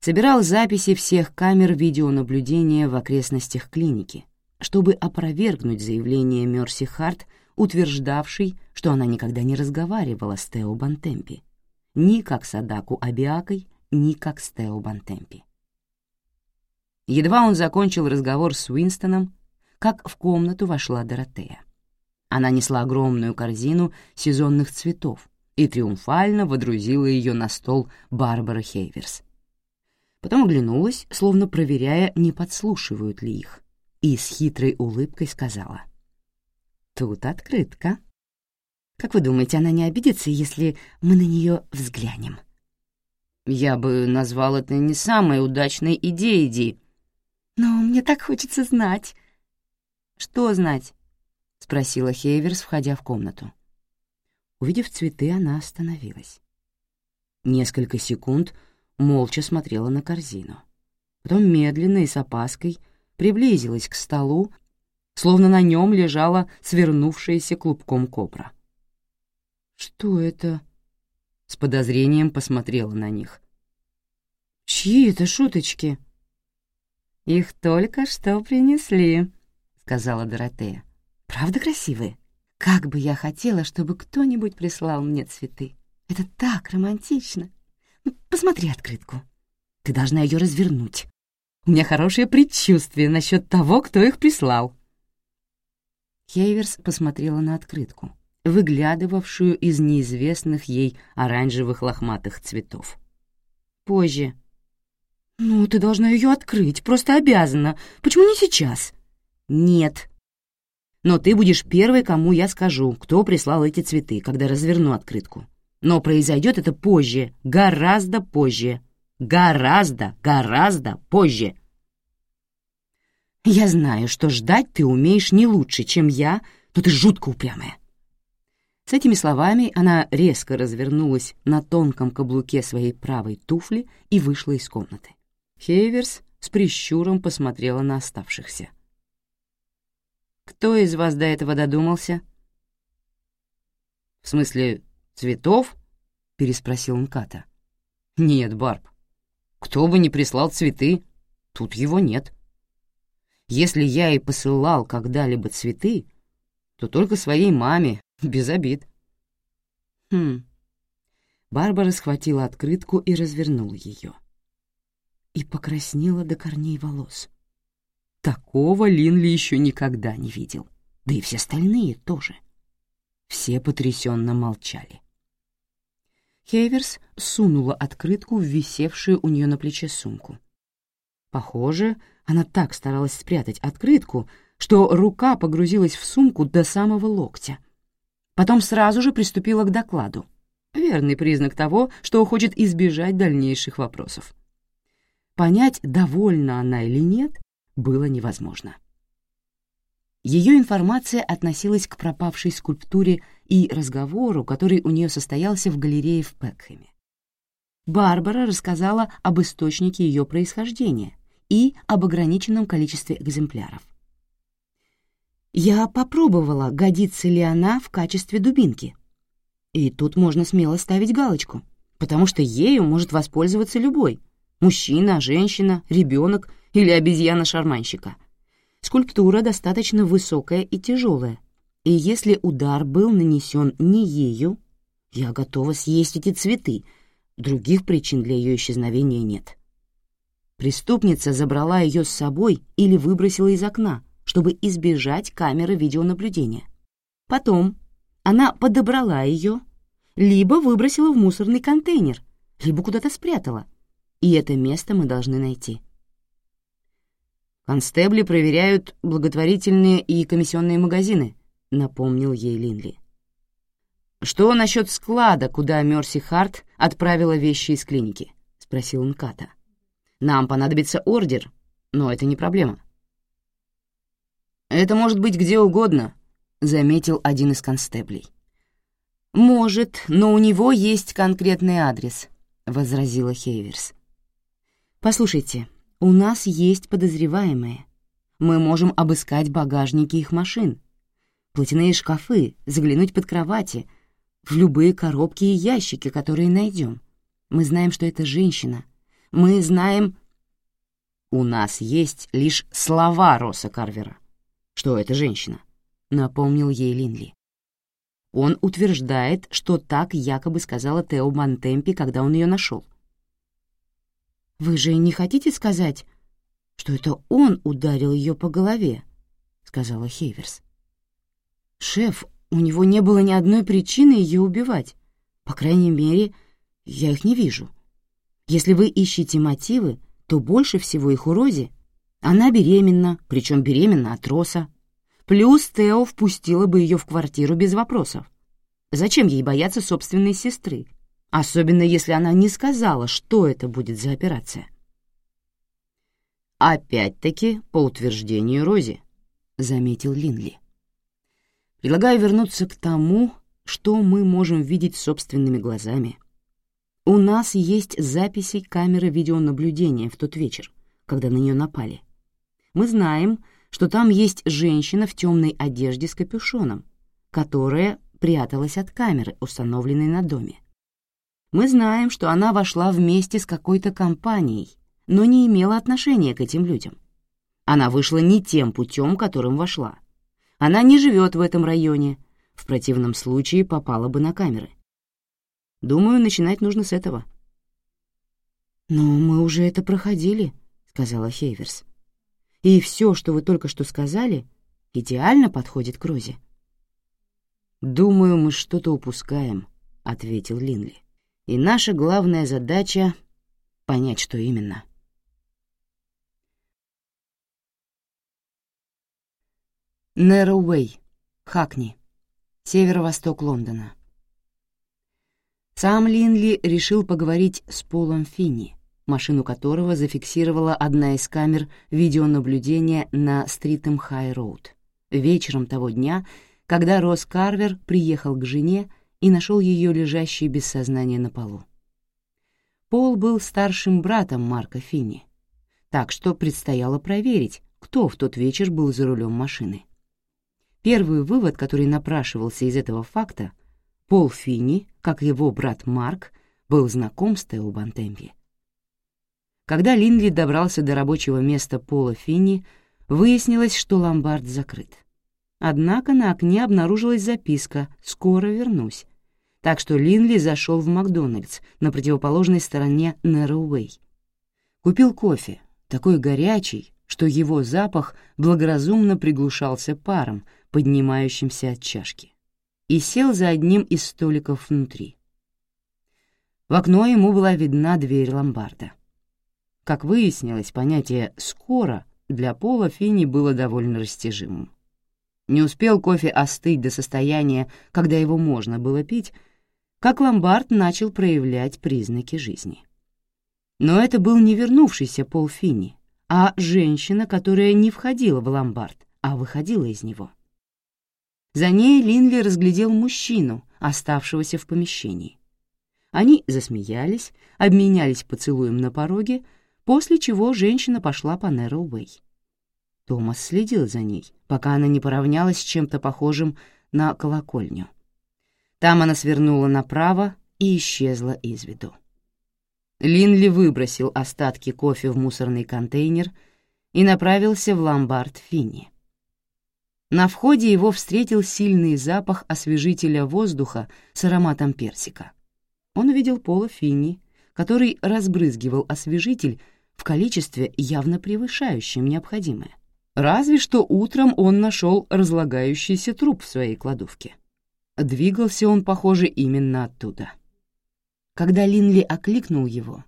собирал записи всех камер видеонаблюдения в окрестностях клиники, чтобы опровергнуть заявление Мерси Харт, утверждавшей, что она никогда не разговаривала с Тео Бантемпи, ни как с Адаку Абиакой, ни как с Тео Бантемпи. Едва он закончил разговор с Уинстоном, как в комнату вошла Доротея. Она несла огромную корзину сезонных цветов и триумфально водрузила ее на стол Барбара Хейверс. Потом оглянулась, словно проверяя, не подслушивают ли их, и с хитрой улыбкой сказала. «Тут открытка. Как вы думаете, она не обидится, если мы на нее взглянем?» «Я бы назвал это не самой удачной идеей, Ди». «Но мне так хочется знать», «Что знать?» — спросила Хейверс, входя в комнату. Увидев цветы, она остановилась. Несколько секунд молча смотрела на корзину. Потом медленно и с опаской приблизилась к столу, словно на нем лежала свернувшаяся клубком кобра. «Что это?» — с подозрением посмотрела на них. «Чьи это шуточки?» «Их только что принесли», сказала Доротея. «Правда красивые? Как бы я хотела, чтобы кто-нибудь прислал мне цветы. Это так романтично. Ну, посмотри открытку. Ты должна ее развернуть. У меня хорошее предчувствие насчет того, кто их прислал». Хейверс посмотрела на открытку, выглядывавшую из неизвестных ей оранжевых лохматых цветов. «Позже». «Ну, ты должна ее открыть, просто обязана. Почему не сейчас?» «Нет». «Но ты будешь первой, кому я скажу, кто прислал эти цветы, когда разверну открытку. Но произойдет это позже, гораздо позже. Гораздо, гораздо позже». Я знаю, что ждать ты умеешь не лучше, чем я, но ты жутко упрямая. С этими словами она резко развернулась на тонком каблуке своей правой туфли и вышла из комнаты. Хейверс с прищуром посмотрела на оставшихся. «Кто из вас до этого додумался?» «В смысле, цветов?» — переспросил Нката. «Нет, Барб. Кто бы ни прислал цветы, тут его нет». Если я и посылал когда-либо цветы, то только своей маме, без обид. Хм. Барбара схватила открытку и развернула ее. И покраснела до корней волос. Такого Линли еще никогда не видел, да и все остальные тоже. Все потрясенно молчали. Хейверс сунула открытку в висевшую у нее на плече сумку. Похоже, она так старалась спрятать открытку, что рука погрузилась в сумку до самого локтя. Потом сразу же приступила к докладу. Верный признак того, что хочет избежать дальнейших вопросов. Понять, довольна она или нет, было невозможно. Ее информация относилась к пропавшей скульптуре и разговору, который у нее состоялся в галерее в Пекхэме. Барбара рассказала об источнике ее происхождения, и об ограниченном количестве экземпляров. Я попробовала, годится ли она в качестве дубинки. И тут можно смело ставить галочку, потому что ею может воспользоваться любой — мужчина, женщина, ребенок или обезьяна-шарманщика. Скульптура достаточно высокая и тяжелая, и если удар был нанесен не ею, я готова съесть эти цветы, других причин для ее исчезновения нет. Преступница забрала ее с собой или выбросила из окна, чтобы избежать камеры видеонаблюдения. Потом она подобрала ее, либо выбросила в мусорный контейнер, либо куда-то спрятала. И это место мы должны найти. «Констебли проверяют благотворительные и комиссионные магазины», — напомнил ей Линли. «Что насчет склада, куда Мерси Харт отправила вещи из клиники?» — спросил Нката. Нам понадобится ордер, но это не проблема». «Это может быть где угодно», — заметил один из констеблей. «Может, но у него есть конкретный адрес», — возразила Хейверс. «Послушайте, у нас есть подозреваемые. Мы можем обыскать багажники их машин, платяные шкафы, заглянуть под кровати, в любые коробки и ящики, которые найдем. Мы знаем, что это женщина, мы знаем... У нас есть лишь слова Росса Карвера, что это женщина, напомнил ей Линли. Он утверждает, что так якобы сказала Тео Мантемпи, когда он ее нашел. «Вы же не хотите сказать, что это он ударил ее по голове?» — сказала Хейверс. «Шеф, у него не было ни одной причины ее убивать. По крайней мере, я их не вижу. Если вы ищете мотивы, то больше всего их у Рози. Она беременна, причем беременна от Роса. Плюс Тео впустила бы ее в квартиру без вопросов. Зачем ей бояться собственной сестры? Особенно если она не сказала, что это будет за операция. «Опять-таки, по утверждению Рози», — заметил Линли. «Предлагаю вернуться к тому, что мы можем видеть собственными глазами. У нас есть записи камеры видеонаблюдения в тот вечер, когда на нее напали. Мы знаем, что там есть женщина в темной одежде с капюшоном, которая пряталась от камеры, установленной на доме. Мы знаем, что она вошла вместе с какой-то компанией, но не имела отношения к этим людям. Она вышла не тем путем, которым вошла. Она не живет в этом районе, в противном случае попала бы на камеры. Думаю, начинать нужно с этого». «Но мы уже это проходили», — сказала Хейверс. «И все, что вы только что сказали, идеально подходит к Розе». «Думаю, мы что-то упускаем», — ответил Линли. «И наша главная задача — понять, что именно». Нэроуэй, Хакни, северо-восток Лондона. Сам Линли решил поговорить с Полом Финни, машину которого зафиксировала одна из камер видеонаблюдения на Стритем Хай-Роуд вечером того дня, когда Росс Карвер приехал к жене и нашел ее лежащей без сознания на полу. Пол был старшим братом Марка Финни, так что предстояло проверить, кто в тот вечер был за рулем машины. Первый вывод, который напрашивался из этого факта, Пол Финни, как его брат Марк, был знаком с Тео Бантемпи. Когда Линли добрался до рабочего места Пола Финни, выяснилось, что ломбард закрыт. Однако на окне обнаружилась записка «Скоро вернусь», так что Линли зашел в Макдональдс на противоположной стороне Нэроуэй. Купил кофе, такой горячий, что его запах благоразумно приглушался паром, поднимающимся от чашки, и сел за одним из столиков внутри. В окно ему была видна дверь ломбарда. Как выяснилось, понятие «скоро» для Пола Финни было довольно растяжимым. Не успел кофе остыть до состояния, когда его можно было пить, как ломбард начал проявлять признаки жизни. Но это был не вернувшийся Пол Финни, а женщина, которая не входила в ломбард, а выходила из него. За ней Линли разглядел мужчину, оставшегося в помещении. Они засмеялись, обменялись поцелуем на пороге, после чего женщина пошла по Нэроуэй. Томас следил за ней, пока она не поравнялась с чем-то похожим на колокольню. Там она свернула направо и исчезла из виду. Линли выбросил остатки кофе в мусорный контейнер и направился в ломбард Финни. На входе его встретил сильный запах освежителя воздуха с ароматом персика. Он увидел Пола Финни, который разбрызгивал освежитель в количестве, явно превышающем необходимое. Разве что утром он нашел разлагающийся труп в своей кладовке. Двигался он, похоже, именно оттуда. Когда Линли окликнул его,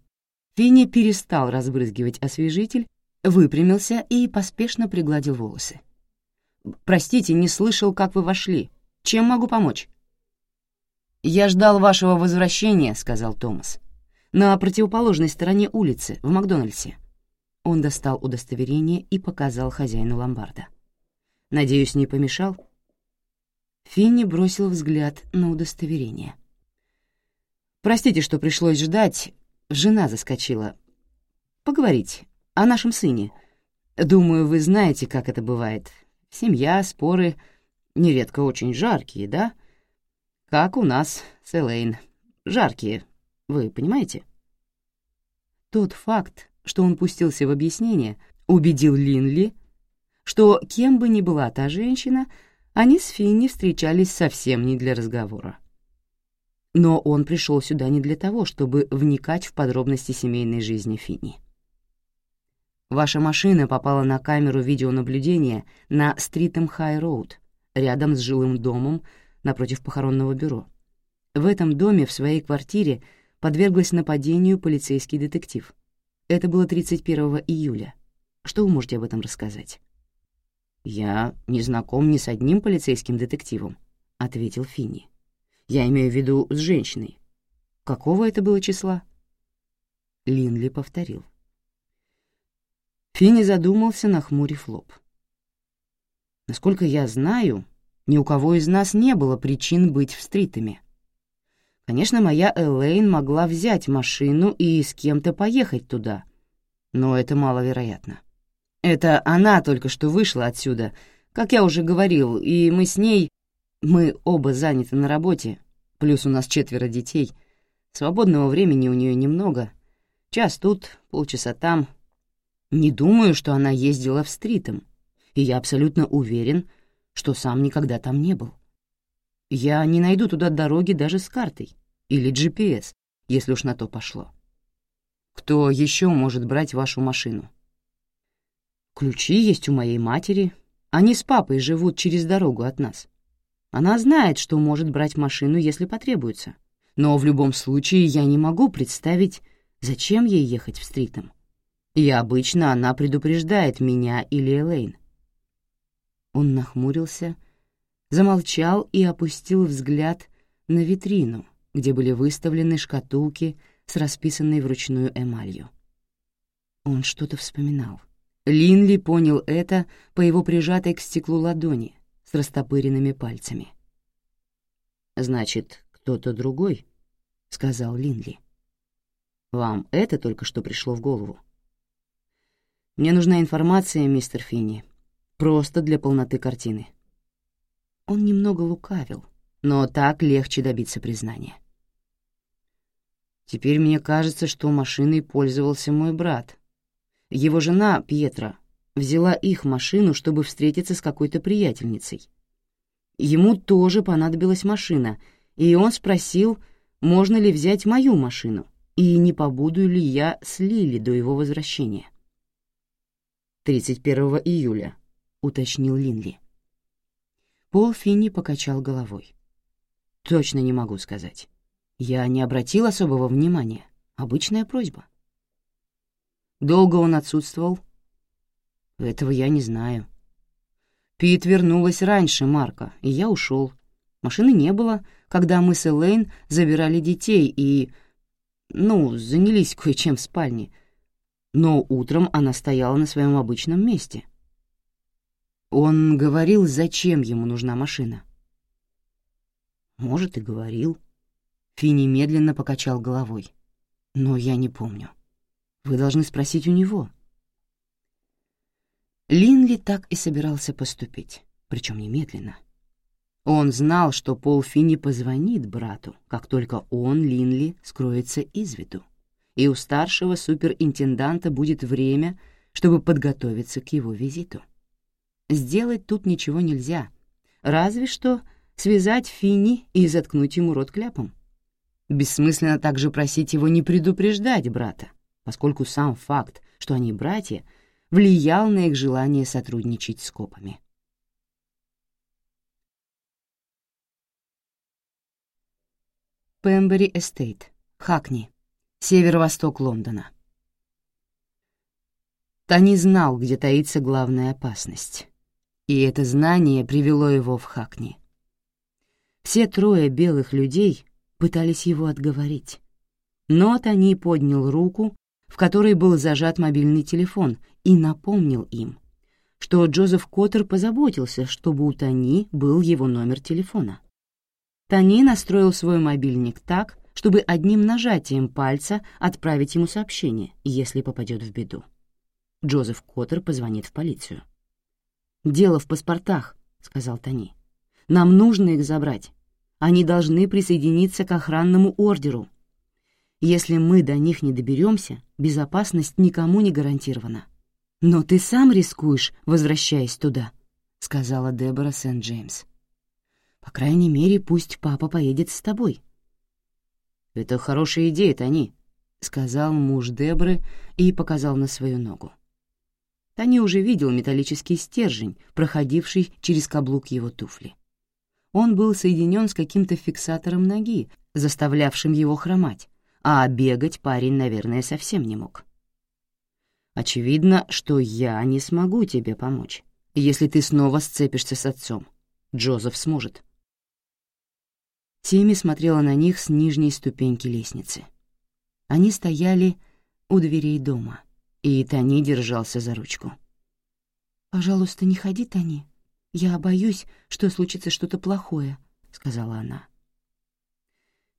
Финни перестал разбрызгивать освежитель, выпрямился и поспешно пригладил волосы. «Простите, не слышал, как вы вошли. Чем могу помочь?» «Я ждал вашего возвращения», — сказал Томас. «На противоположной стороне улицы, в Макдональдсе». Он достал удостоверение и показал хозяину ломбарда. «Надеюсь, не помешал?» Финни бросил взгляд на удостоверение. «Простите, что пришлось ждать. Жена заскочила. Поговорить о нашем сыне. Думаю, вы знаете, как это бывает. Семья, споры, нередко очень жаркие, да? Как у нас с Элейн. Жаркие, вы понимаете?» Тот факт, что он пустился в объяснение, убедил Линли, что кем бы ни была та женщина, они с Финни встречались совсем не для разговора. Но он пришел сюда не для того, чтобы вникать в подробности семейной жизни Финни. Ваша машина попала на камеру видеонаблюдения на Стритем Хай-Роуд, рядом с жилым домом напротив похоронного бюро. В этом доме в своей квартире подверглась нападению полицейский детектив. Это было 31 июля. Что вы можете об этом рассказать? «Я не знаком ни с одним полицейским детективом», — ответил Финни. «Я имею в виду с женщиной. Какого это было числа?» Линли повторил. Финни задумался, нахмурив лоб. «Насколько я знаю, ни у кого из нас не было причин быть в стритами. Конечно, моя Элейн могла взять машину и с кем-то поехать туда, но это маловероятно. Это она только что вышла отсюда, как я уже говорил, и мы с ней... Мы оба заняты на работе, плюс у нас четверо детей. Свободного времени у нее немного. Час тут, полчаса там. Не думаю, что она ездила в стритом, и я абсолютно уверен, что сам никогда там не был. Я не найду туда дороги даже с картой или GPS, если уж на то пошло. Кто еще может брать вашу машину? Ключи есть у моей матери. Они с папой живут через дорогу от нас. Она знает, что может брать машину, если потребуется. Но в любом случае я не могу представить, зачем ей ехать в стритом. И обычно она предупреждает меня или Элейн. Он нахмурился, замолчал и опустил взгляд на витрину, где были выставлены шкатулки с расписанной вручную эмалью. Он что-то вспоминал. Линли понял это по его прижатой к стеклу ладони с растопыренными пальцами. «Значит, кто-то другой?» — сказал Линли. «Вам это только что пришло в голову?» «Мне нужна информация, мистер Финни, просто для полноты картины». Он немного лукавил, но так легче добиться признания. «Теперь мне кажется, что машиной пользовался мой брат», его жена, Пьетра, взяла их машину, чтобы встретиться с какой-то приятельницей. Ему тоже понадобилась машина, и он спросил, можно ли взять мою машину, и не побуду ли я с Лили до его возвращения. «31 июля», — уточнил Линли. Пол Финни покачал головой. «Точно не могу сказать. Я не обратил особого внимания. Обычная просьба». Долго он отсутствовал? Этого я не знаю. Пит вернулась раньше Марка, и я ушел. Машины не было, когда мы с Элейн забирали детей и... Ну, занялись кое-чем в спальне. Но утром она стояла на своем обычном месте. Он говорил, зачем ему нужна машина. Может, и говорил. Финни медленно покачал головой. Но я не помню. Вы должны спросить у него». Линли так и собирался поступить, причем немедленно. Он знал, что Пол Финни позвонит брату, как только он, Линли, скроется из виду, и у старшего суперинтенданта будет время, чтобы подготовиться к его визиту. Сделать тут ничего нельзя, разве что связать Финни и заткнуть ему рот кляпом. Бессмысленно также просить его не предупреждать брата, поскольку сам факт, что они братья, влиял на их желание сотрудничать с копами. Пембери Эстейт, Хакни, северо-восток Лондона. Тони знал, где таится главная опасность, и это знание привело его в Хакни. Все трое белых людей пытались его отговорить, но Тони поднял руку в которой был зажат мобильный телефон, и напомнил им, что Джозеф Коттер позаботился, чтобы у Тони был его номер телефона. Тони настроил свой мобильник так, чтобы одним нажатием пальца отправить ему сообщение, если попадет в беду. Джозеф Коттер позвонит в полицию. «Дело в паспортах», — сказал Тони. «Нам нужно их забрать. Они должны присоединиться к охранному ордеру. Если мы до них не доберемся, безопасность никому не гарантирована. Но ты сам рискуешь, возвращаясь туда, — сказала Дебора Сент-Джеймс. По крайней мере, пусть папа поедет с тобой. Это хорошая идея, Тони, — сказал муж Деборы и показал на свою ногу. Тони уже видел металлический стержень, проходивший через каблук его туфли. Он был соединен с каким-то фиксатором ноги, заставлявшим его хромать, а бегать парень, наверное, совсем не мог. Очевидно, что я не смогу тебе помочь, если ты снова сцепишься с отцом. Джозеф сможет. Тимми смотрела на них с нижней ступеньки лестницы. Они стояли у дверей дома, и Тони держался за ручку. «Пожалуйста, не ходи, Тони. Я боюсь, что случится что-то плохое», — сказала она.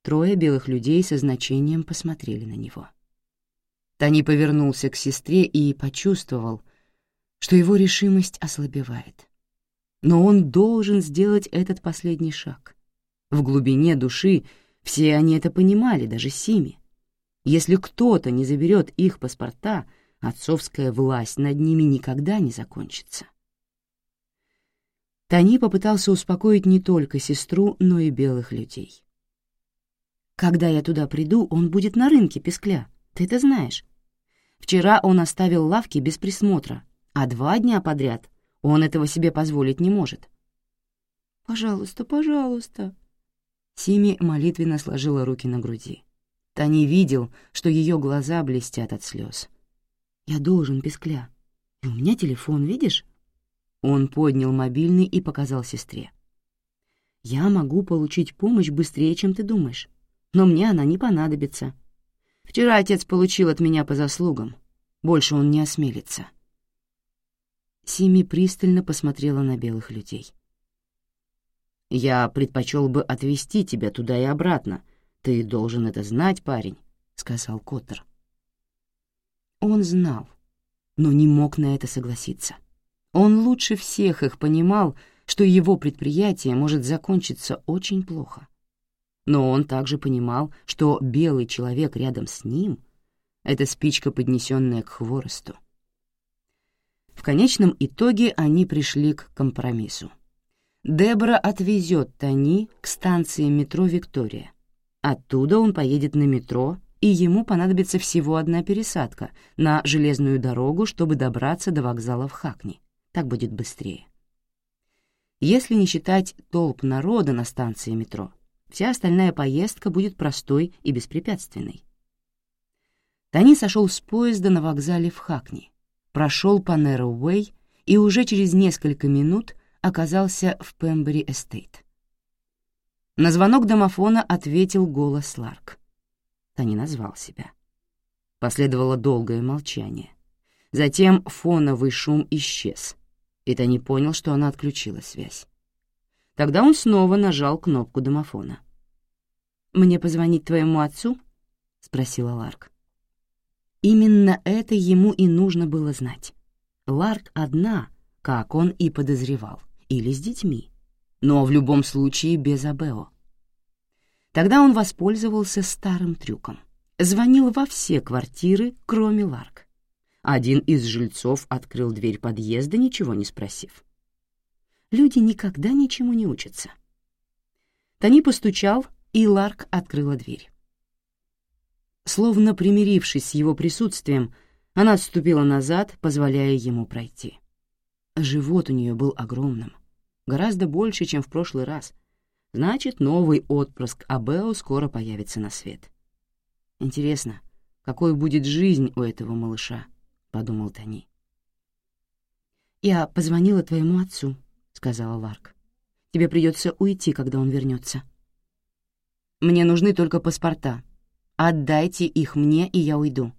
Трое белых людей со значением посмотрели на него. Тони повернулся к сестре и почувствовал, что его решимость ослабевает. Но он должен сделать этот последний шаг. В глубине души все они это понимали, даже Сими. Если кто-то не заберет их паспорта, отцовская власть над ними никогда не закончится. Тони попытался успокоить не только сестру, но и белых людей. Когда я туда приду, он будет на рынке пескля, ты это знаешь. Вчера он оставил лавки без присмотра, а два дня подряд он этого себе позволить не может. «Пожалуйста, пожалуйста». Сими молитвенно сложила руки на груди. Тони видел, что ее глаза блестят от слез. «Я должен пескля. И у меня телефон, видишь?» Он поднял мобильный и показал сестре. «Я могу получить помощь быстрее, чем ты думаешь но мне она не понадобится. Вчера отец получил от меня по заслугам. Больше он не осмелится. Сими пристально посмотрела на белых людей. «Я предпочел бы отвезти тебя туда и обратно. Ты должен это знать, парень», — сказал Коттер. Он знал, но не мог на это согласиться. Он лучше всех их понимал, что его предприятие может закончиться очень плохо. Но он также понимал, что белый человек рядом с ним — это спичка, поднесенная к хворосту. В конечном итоге они пришли к компромиссу. Дебора отвезет Тони к станции метро «Виктория». Оттуда он поедет на метро, и ему понадобится всего одна пересадка на железную дорогу, чтобы добраться до вокзала в Хакни. Так будет быстрее. Если не считать толп народа на станции метро, вся остальная поездка будет простой и беспрепятственной. Тони сошел с поезда на вокзале в Хакни, прошел по Нэрроуэй и уже через несколько минут оказался в Пембери-эстейт. На звонок домофона ответил голос Ларк. Тони назвал себя. Последовало долгое молчание. Затем фоновый шум исчез, и Тони понял, что она отключила связь. Тогда он снова нажал кнопку домофона. «Мне позвонить твоему отцу?» — спросила Ларк. Именно это ему и нужно было знать. Ларк одна, как он и подозревал, или с детьми, но в любом случае без Абео. Тогда он воспользовался старым трюком. Звонил во все квартиры, кроме Ларк. Один из жильцов открыл дверь подъезда, ничего не спросив. Люди никогда ничему не учатся. Тони постучал, и Ларк открыла дверь. Словно примирившись с его присутствием, она отступила назад, позволяя ему пройти. Живот у нее был огромным, гораздо больше, чем в прошлый раз. Значит, новый отпрыск Абео скоро появится на свет. «Интересно, какой будет жизнь у этого малыша?» — подумал Тони. «Я позвонила твоему отцу», — сказала Ларк. «Тебе придется уйти, когда он вернется. Мне нужны только паспорта», Отдайте их мне, и я уйду».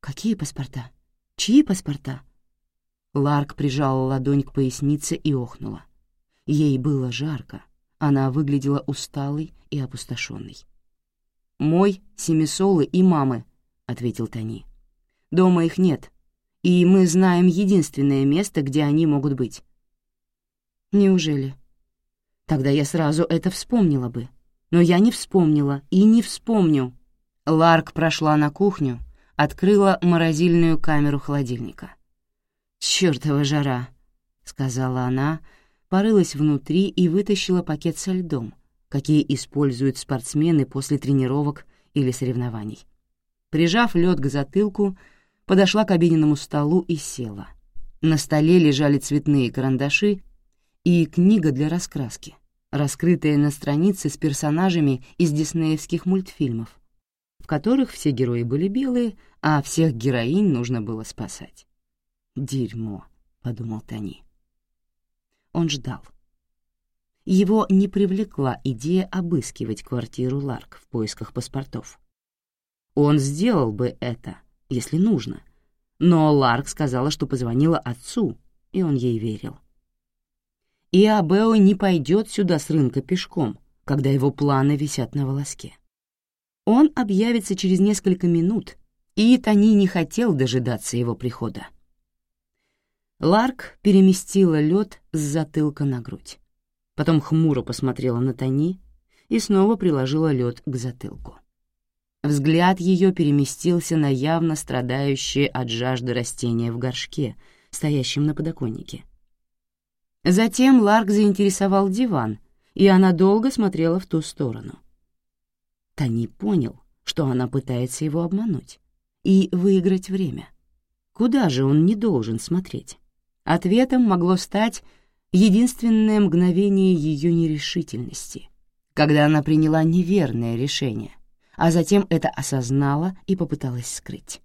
«Какие паспорта? Чьи паспорта?» Ларк прижала ладонь к пояснице и охнула. Ей было жарко, она выглядела усталой и опустошенной. «Мой, Семисолы и мамы», — ответил Тони. «Дома их нет, и мы знаем единственное место, где они могут быть». «Неужели?» «Тогда я сразу это вспомнила бы. Но я не вспомнила и не вспомню». Ларк прошла на кухню, открыла морозильную камеру холодильника. «Чёртова жара!» — сказала она, порылась внутри и вытащила пакет со льдом, какие используют спортсмены после тренировок или соревнований. Прижав лед к затылку, подошла к обеденному столу и села. На столе лежали цветные карандаши и книга для раскраски, раскрытая на странице с персонажами из диснеевских мультфильмов, в которых все герои были белые, а всех героинь нужно было спасать. «Дерьмо», — подумал Тони. Он ждал. Его не привлекла идея обыскивать квартиру Ларк в поисках паспортов. Он сделал бы это, если нужно, но Ларк сказала, что позвонила отцу, и он ей верил. И Абео не пойдет сюда с рынка пешком, когда его планы висят на волоске. Он объявится через несколько минут, и Тони не хотел дожидаться его прихода. Ларк переместила лед с затылка на грудь. Потом хмуро посмотрела на Тони и снова приложила лед к затылку. Взгляд ее переместился на явно страдающее от жажды растения в горшке, стоящем на подоконнике. Затем Ларк заинтересовал диван, и она долго смотрела в ту сторону. Тони понял, что она пытается его обмануть и выиграть время. Куда же он не должен смотреть? Ответом могло стать единственное мгновение ее нерешительности, когда она приняла неверное решение, а затем это осознала и попыталась скрыть.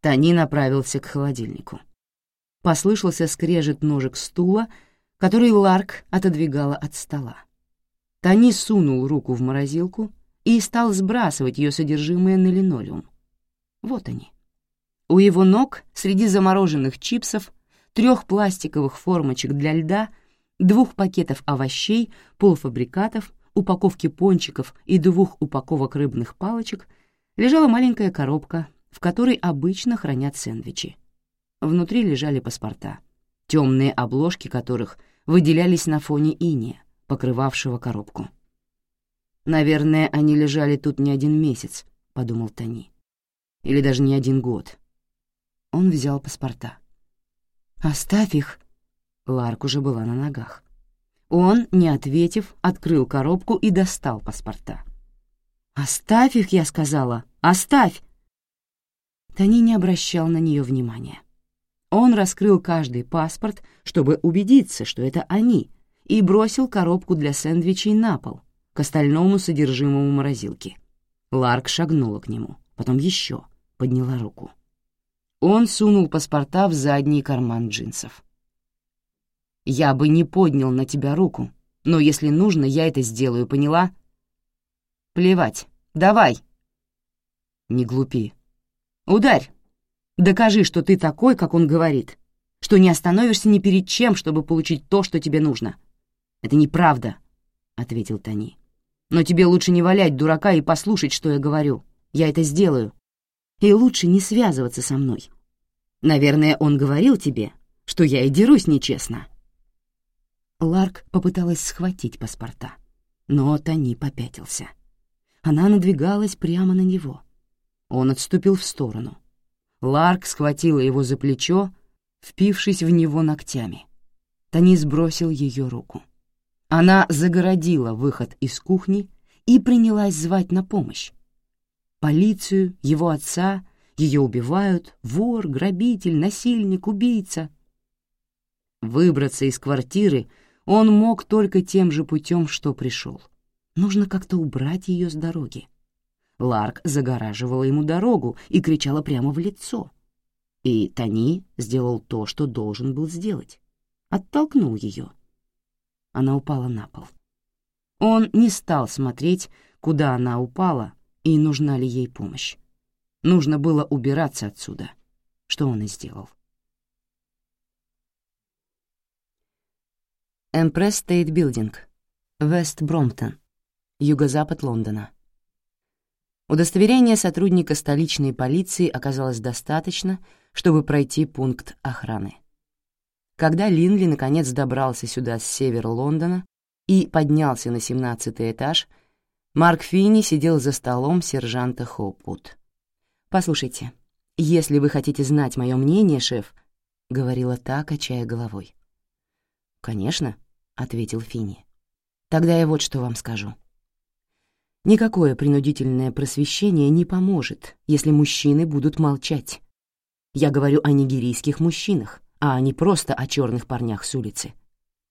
Тони направился к холодильнику. Послышался скрежет ножек стула, который Ларк отодвигала от стола. Тони сунул руку в морозилку и стал сбрасывать ее содержимое на линолеум. Вот они. У его ног, среди замороженных чипсов, трех пластиковых формочек для льда, двух пакетов овощей, полуфабрикатов, упаковки пончиков и двух упаковок рыбных палочек, лежала маленькая коробка, в которой обычно хранят сэндвичи. Внутри лежали паспорта, темные обложки которых выделялись на фоне иния, покрывавшего коробку. «Наверное, они лежали тут не один месяц», — подумал Тони. «Или даже не один год». Он взял паспорта. «Оставь их!» Ларк уже была на ногах. Он, не ответив, открыл коробку и достал паспорта. «Оставь их!» — я сказала. «Оставь!» Тони не обращал на нее внимания. Он раскрыл каждый паспорт, чтобы убедиться, что это они, и бросил коробку для сэндвичей на пол, к остальному содержимому морозилки. Ларк шагнула к нему, потом еще, подняла руку. Он сунул паспорта в задний карман джинсов. «Я бы не поднял на тебя руку, но если нужно, я это сделаю, поняла?» «Плевать. Давай!» «Не глупи. Ударь!» Докажи, что ты такой, как он говорит, что не остановишься ни перед чем, чтобы получить то, что тебе нужно. Это неправда, — ответил Тони. Но тебе лучше не валять дурака и послушать, что я говорю. Я это сделаю. И лучше не связываться со мной. Наверное, он говорил тебе, что я и дерусь нечестно. Ларк попыталась схватить паспорта, но Тони попятился. Она надвигалась прямо на него. Он отступил в сторону — Ларк схватила его за плечо, впившись в него ногтями. Тони сбросил ее руку. Она загородила выход из кухни и принялась звать на помощь. Полицию, его отца, ее убивают, вор, грабитель, насильник, убийца. Выбраться из квартиры он мог только тем же путем, что пришел. Нужно как-то убрать ее с дороги. Ларк загораживала ему дорогу и кричала прямо в лицо. И Тони сделал то, что должен был сделать. Оттолкнул ее. Она упала на пол. Он не стал смотреть, куда она упала и нужна ли ей помощь. Нужно было убираться отсюда, что он и сделал. Эмпресс Стейт Билдинг, Вест Бромптон, юго-запад Лондона. Удостоверения сотрудника столичной полиции оказалось достаточно, чтобы пройти пункт охраны. Когда Линли наконец добрался сюда с севера Лондона и поднялся на семнадцатый этаж, Марк Финни сидел за столом сержанта Хоупвуд. «Послушайте, если вы хотите знать мое мнение, шеф», — говорила та, качая головой. «Конечно», — ответил Финни. «Тогда я вот что вам скажу. Никакое принудительное просвещение не поможет, если мужчины будут молчать. Я говорю о нигерийских мужчинах, а не просто о черных парнях с улицы.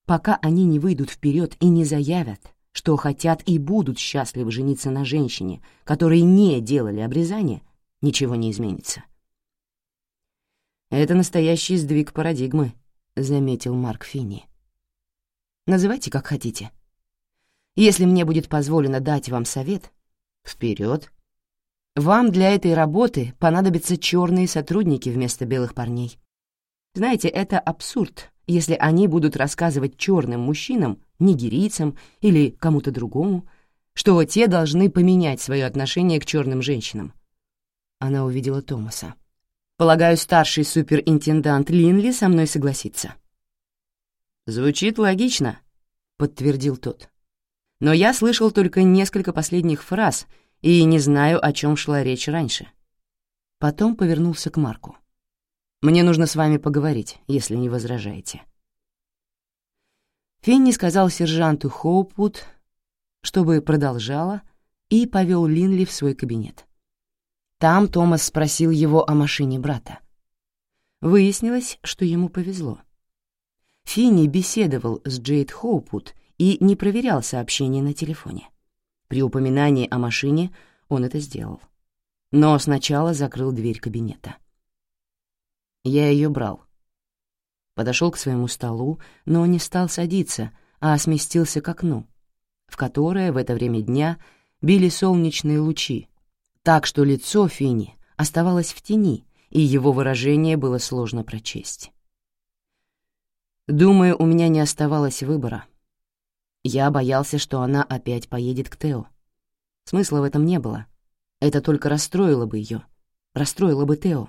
Пока они не выйдут вперед и не заявят, что хотят и будут счастливы жениться на женщине, которые не делали обрезание, ничего не изменится. «Это настоящий сдвиг парадигмы», — заметил Марк Финни. «Называйте как хотите», если мне будет позволено дать вам совет, вперед. Вам для этой работы понадобятся черные сотрудники вместо белых парней. Знаете, это абсурд, если они будут рассказывать черным мужчинам, нигерийцам или кому-то другому, что те должны поменять свое отношение к черным женщинам. Она увидела Томаса. Полагаю, старший суперинтендант Линли со мной согласится. «Звучит логично», — подтвердил тот но я слышал только несколько последних фраз и не знаю, о чем шла речь раньше. Потом повернулся к Марку. «Мне нужно с вами поговорить, если не возражаете». Фенни сказал сержанту Хоупвуд, чтобы продолжала, и повел Линли в свой кабинет. Там Томас спросил его о машине брата. Выяснилось, что ему повезло. Финни беседовал с Джейд Хоупвуд и не проверял сообщения на телефоне. При упоминании о машине он это сделал. Но сначала закрыл дверь кабинета. Я ее брал. Подошел к своему столу, но не стал садиться, а сместился к окну, в которое в это время дня били солнечные лучи, так что лицо Фини оставалось в тени, и его выражение было сложно прочесть. Думаю, у меня не оставалось выбора. Я боялся, что она опять поедет к Тео. Смысла в этом не было. Это только расстроило бы ее, расстроило бы Тео.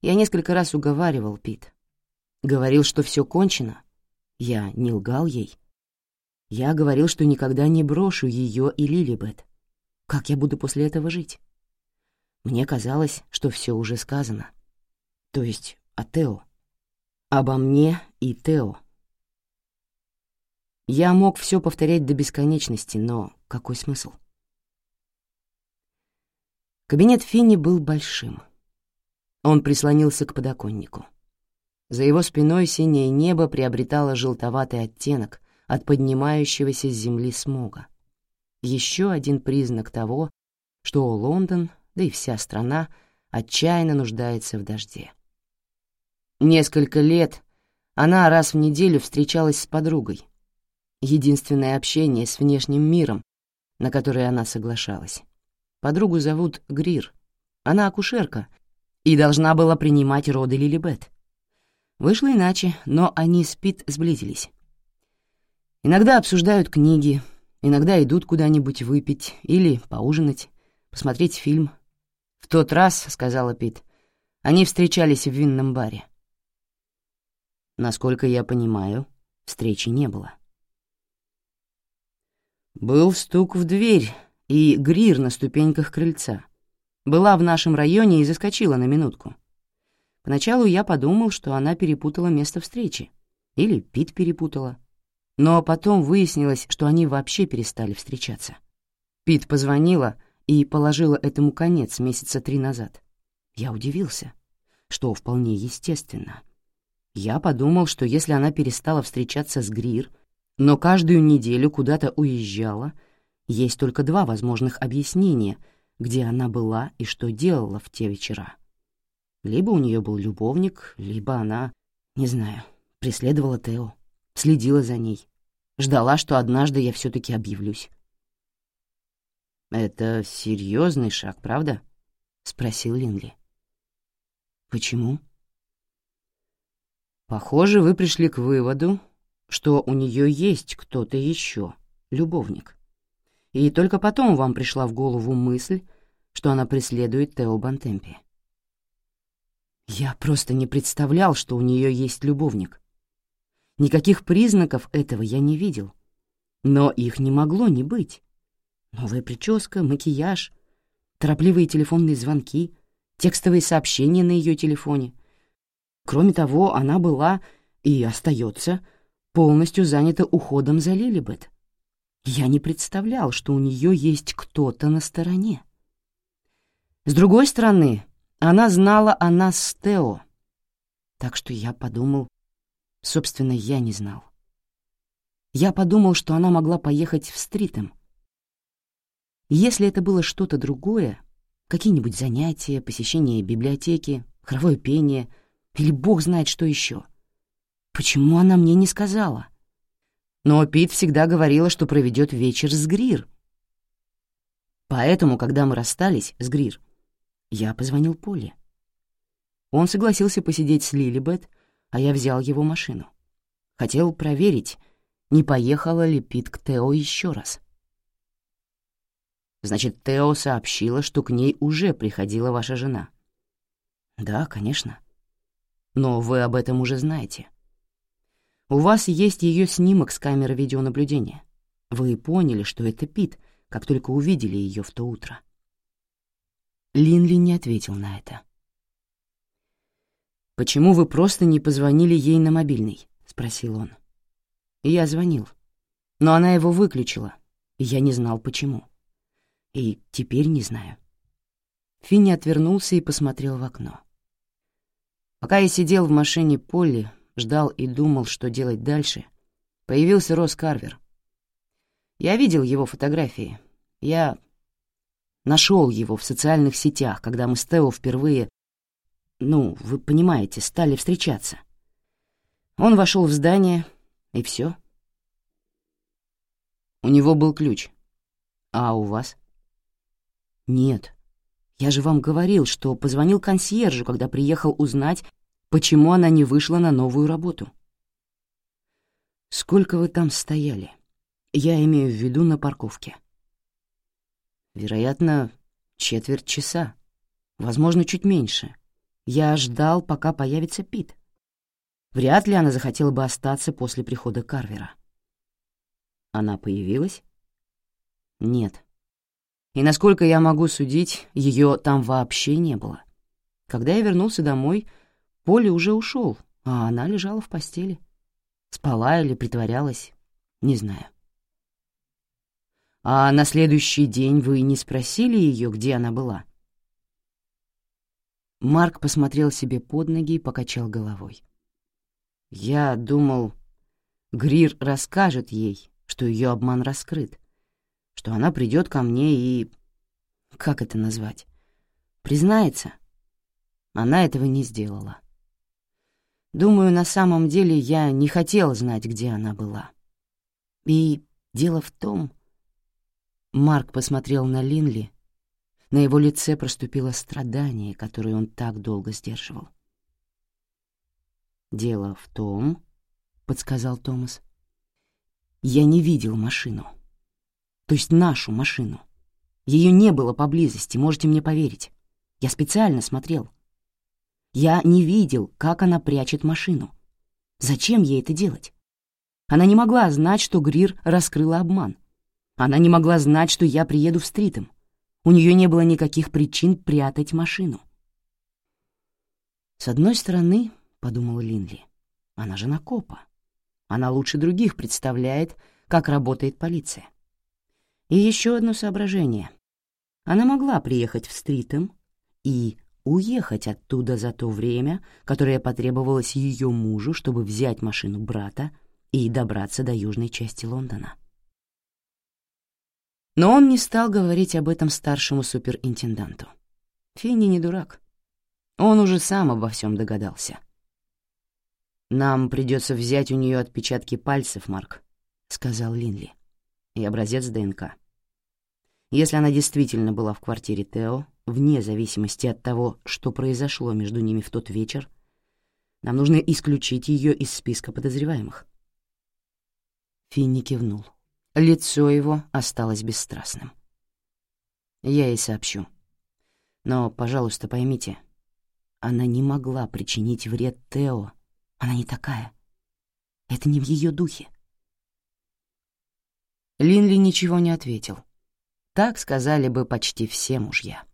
Я несколько раз уговаривал Пит. Говорил, что все кончено. Я не лгал ей. Я говорил, что никогда не брошу ее и Лилибет. Как я буду после этого жить? Мне казалось, что все уже сказано. То есть о Тео. Обо мне и Тео. Я мог все повторять до бесконечности, но какой смысл? Кабинет Финни был большим. Он прислонился к подоконнику. За его спиной синее небо приобретало желтоватый оттенок от поднимающегося с земли смога. Еще один признак того, что Лондон, да и вся страна, отчаянно нуждается в дожде. Несколько лет она раз в неделю встречалась с подругой. Единственное общение с внешним миром, на которое она соглашалась. Подругу зовут Грир. Она акушерка и должна была принимать роды Лилибет. Вышло иначе, но они с Пит сблизились. Иногда обсуждают книги, иногда идут куда-нибудь выпить или поужинать, посмотреть фильм. В тот раз, — сказала Пит, — они встречались в винном баре. Насколько я понимаю, встречи не было. Был стук в дверь, и Грир на ступеньках крыльца. Была в нашем районе и заскочила на минутку. Поначалу я подумал, что она перепутала место встречи. Или Пит перепутала. Но потом выяснилось, что они вообще перестали встречаться. Пит позвонила и положила этому конец месяца три назад. Я удивился, что вполне естественно. Я подумал, что если она перестала встречаться с Грир, но каждую неделю куда-то уезжала — есть только два возможных объяснения, где она была и что делала в те вечера. Либо у нее был любовник, либо она, не знаю, преследовала Тео, следила за ней, ждала, что однажды я все таки объявлюсь. «Это серьезный шаг, правда?» — спросил Линли. «Почему?» «Похоже, вы пришли к выводу, что у нее есть кто-то еще, любовник и только потом вам пришла в голову мысль, что она преследует Тео Бантемпи. Я просто не представлял, что у нее есть любовник. Никаких признаков этого я не видел. Но их не могло не быть. Новая прическа, макияж, торопливые телефонные звонки, текстовые сообщения на ее телефоне. Кроме того, она была и остается полностью занята уходом за Лилибет. Я не представлял, что у нее есть кто-то на стороне. С другой стороны, она знала о нас с Тео, так что я подумал... Собственно, я не знал. Я подумал, что она могла поехать в Стритем. Если это было что-то другое, какие-нибудь занятия, посещение библиотеки, хоровое пение или бог знает что еще, почему она мне не сказала? но Пит всегда говорила, что проведет вечер с Грир. Поэтому, когда мы расстались с Грир, я позвонил Поле. Он согласился посидеть с Лилибет, а я взял его машину. Хотел проверить, не поехала ли Пит к Тео еще раз. Значит, Тео сообщила, что к ней уже приходила ваша жена. Да, конечно. Но вы об этом уже знаете. У вас есть ее снимок с камеры видеонаблюдения. Вы поняли, что это Пит, как только увидели ее в то утро. Линли не ответил на это. «Почему вы просто не позвонили ей на мобильный?» — спросил он. я звонил, но она его выключила, я не знал, почему. И теперь не знаю. Финни отвернулся и посмотрел в окно. Пока я сидел в машине Полли, ждал и думал, что делать дальше, появился Рос Карвер. Я видел его фотографии. Я нашел его в социальных сетях, когда мы с Тео впервые, ну, вы понимаете, стали встречаться. Он вошел в здание, и все. У него был ключ. А у вас? Нет. Я же вам говорил, что позвонил консьержу, когда приехал узнать, почему она не вышла на новую работу. Сколько вы там стояли? Я имею в виду на парковке. Вероятно, четверть часа. Возможно, чуть меньше. Я ждал, пока появится Пит. Вряд ли она захотела бы остаться после прихода Карвера. Она появилась? Нет. И насколько я могу судить, ее там вообще не было. Когда я вернулся домой, Поле уже ушел, а она лежала в постели. Спала или притворялась, не знаю. А на следующий день вы не спросили ее, где она была? Марк посмотрел себе под ноги и покачал головой. Я думал, Грир расскажет ей, что ее обман раскрыт, что она придет ко мне и... Как это назвать? Признается. Она этого не сделала. Думаю, на самом деле я не хотел знать, где она была. И дело в том... Марк посмотрел на Линли. На его лице проступило страдание, которое он так долго сдерживал. «Дело в том...» — подсказал Томас. «Я не видел машину. То есть нашу машину. Ее не было поблизости, можете мне поверить. Я специально смотрел. Я не видел, как она прячет машину. Зачем ей это делать? Она не могла знать, что Грир раскрыла обман. Она не могла знать, что я приеду в стритом. У нее не было никаких причин прятать машину. С одной стороны, — подумала Линли, — она жена копа. Она лучше других представляет, как работает полиция. И еще одно соображение. Она могла приехать в Стритем и уехать оттуда за то время, которое потребовалось ее мужу, чтобы взять машину брата и добраться до южной части Лондона. Но он не стал говорить об этом старшему суперинтенданту. Финни не дурак. Он уже сам обо всем догадался. «Нам придется взять у нее отпечатки пальцев, Марк», — сказал Линли, — «и образец ДНК. Если она действительно была в квартире Тео, вне зависимости от того, что произошло между ними в тот вечер, нам нужно исключить ее из списка подозреваемых. Финни кивнул. Лицо его осталось бесстрастным. Я ей сообщу. Но, пожалуйста, поймите, она не могла причинить вред Тео. Она не такая. Это не в ее духе. Линли ничего не ответил. Так сказали бы почти все мужья.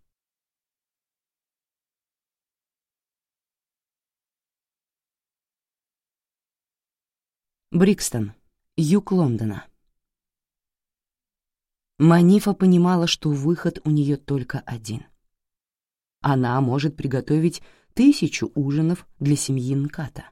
Брикстон, юг Лондона. Манифа понимала, что выход у нее только один. Она может приготовить тысячу ужинов для семьи Нката.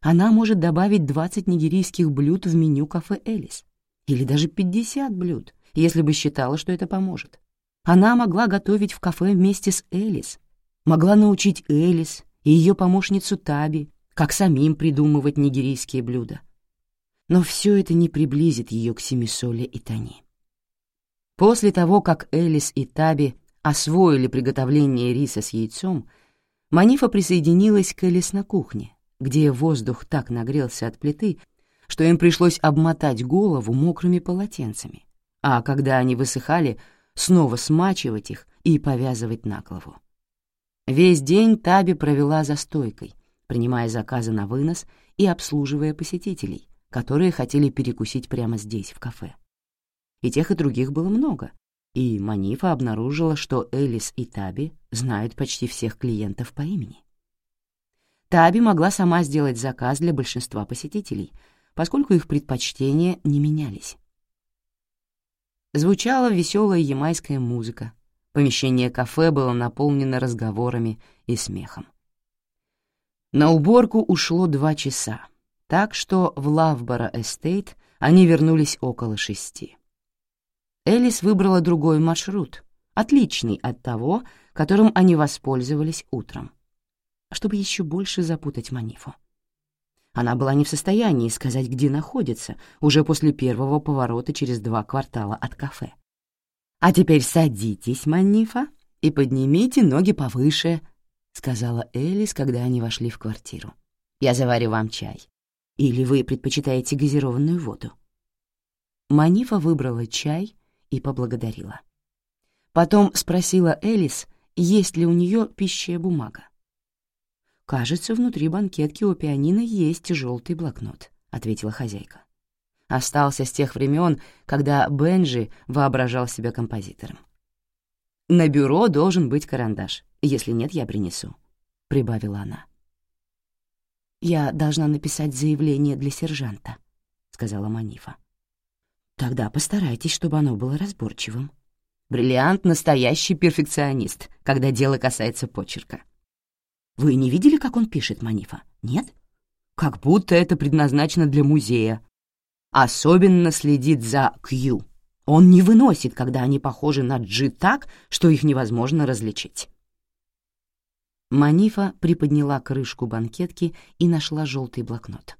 Она может добавить 20 нигерийских блюд в меню кафе «Элис». Или даже 50 блюд — если бы считала, что это поможет. Она могла готовить в кафе вместе с Элис, могла научить Элис и ее помощницу Таби, как самим придумывать нигерийские блюда. Но все это не приблизит ее к Семисоле и Тани. После того, как Элис и Таби освоили приготовление риса с яйцом, Манифа присоединилась к Элис на кухне, где воздух так нагрелся от плиты, что им пришлось обмотать голову мокрыми полотенцами, а когда они высыхали, снова смачивать их и повязывать на голову. Весь день Таби провела за стойкой, принимая заказы на вынос и обслуживая посетителей, которые хотели перекусить прямо здесь, в кафе. И тех, и других было много, и Манифа обнаружила, что Элис и Таби знают почти всех клиентов по имени. Таби могла сама сделать заказ для большинства посетителей, поскольку их предпочтения не менялись. Звучала веселая ямайская музыка. Помещение кафе было наполнено разговорами и смехом. На уборку ушло два часа, так что в Лавборо-эстейт они вернулись около шести. Элис выбрала другой маршрут, отличный от того, которым они воспользовались утром, чтобы еще больше запутать Монифу. Она была не в состоянии сказать, где находится, уже после первого поворота через два квартала от кафе. «А теперь садитесь, Монифа, и поднимите ноги повыше», — сказала Элис, когда они вошли в квартиру. «Я заварю вам чай. Или вы предпочитаете газированную воду?» Манифа выбрала чай и поблагодарила. Потом спросила Элис, есть ли у нее пищая бумага. «Кажется, внутри банкетки у пианино есть желтый блокнот», — ответила хозяйка. Остался с тех времен, когда Бенджи воображал себя композитором. «На бюро должен быть карандаш. Если нет, я принесу», — прибавила она. «Я должна написать заявление для сержанта», — сказала Манифа. «Тогда постарайтесь, чтобы оно было разборчивым. Бриллиант — настоящий перфекционист, когда дело касается почерка. Вы не видели, как он пишет, Манифа? Нет? Как будто это предназначено для музея. Особенно следит за Кью. Он не выносит, когда они похожи на Джи так, что их невозможно различить. Манифа приподняла крышку банкетки и нашла желтый блокнот.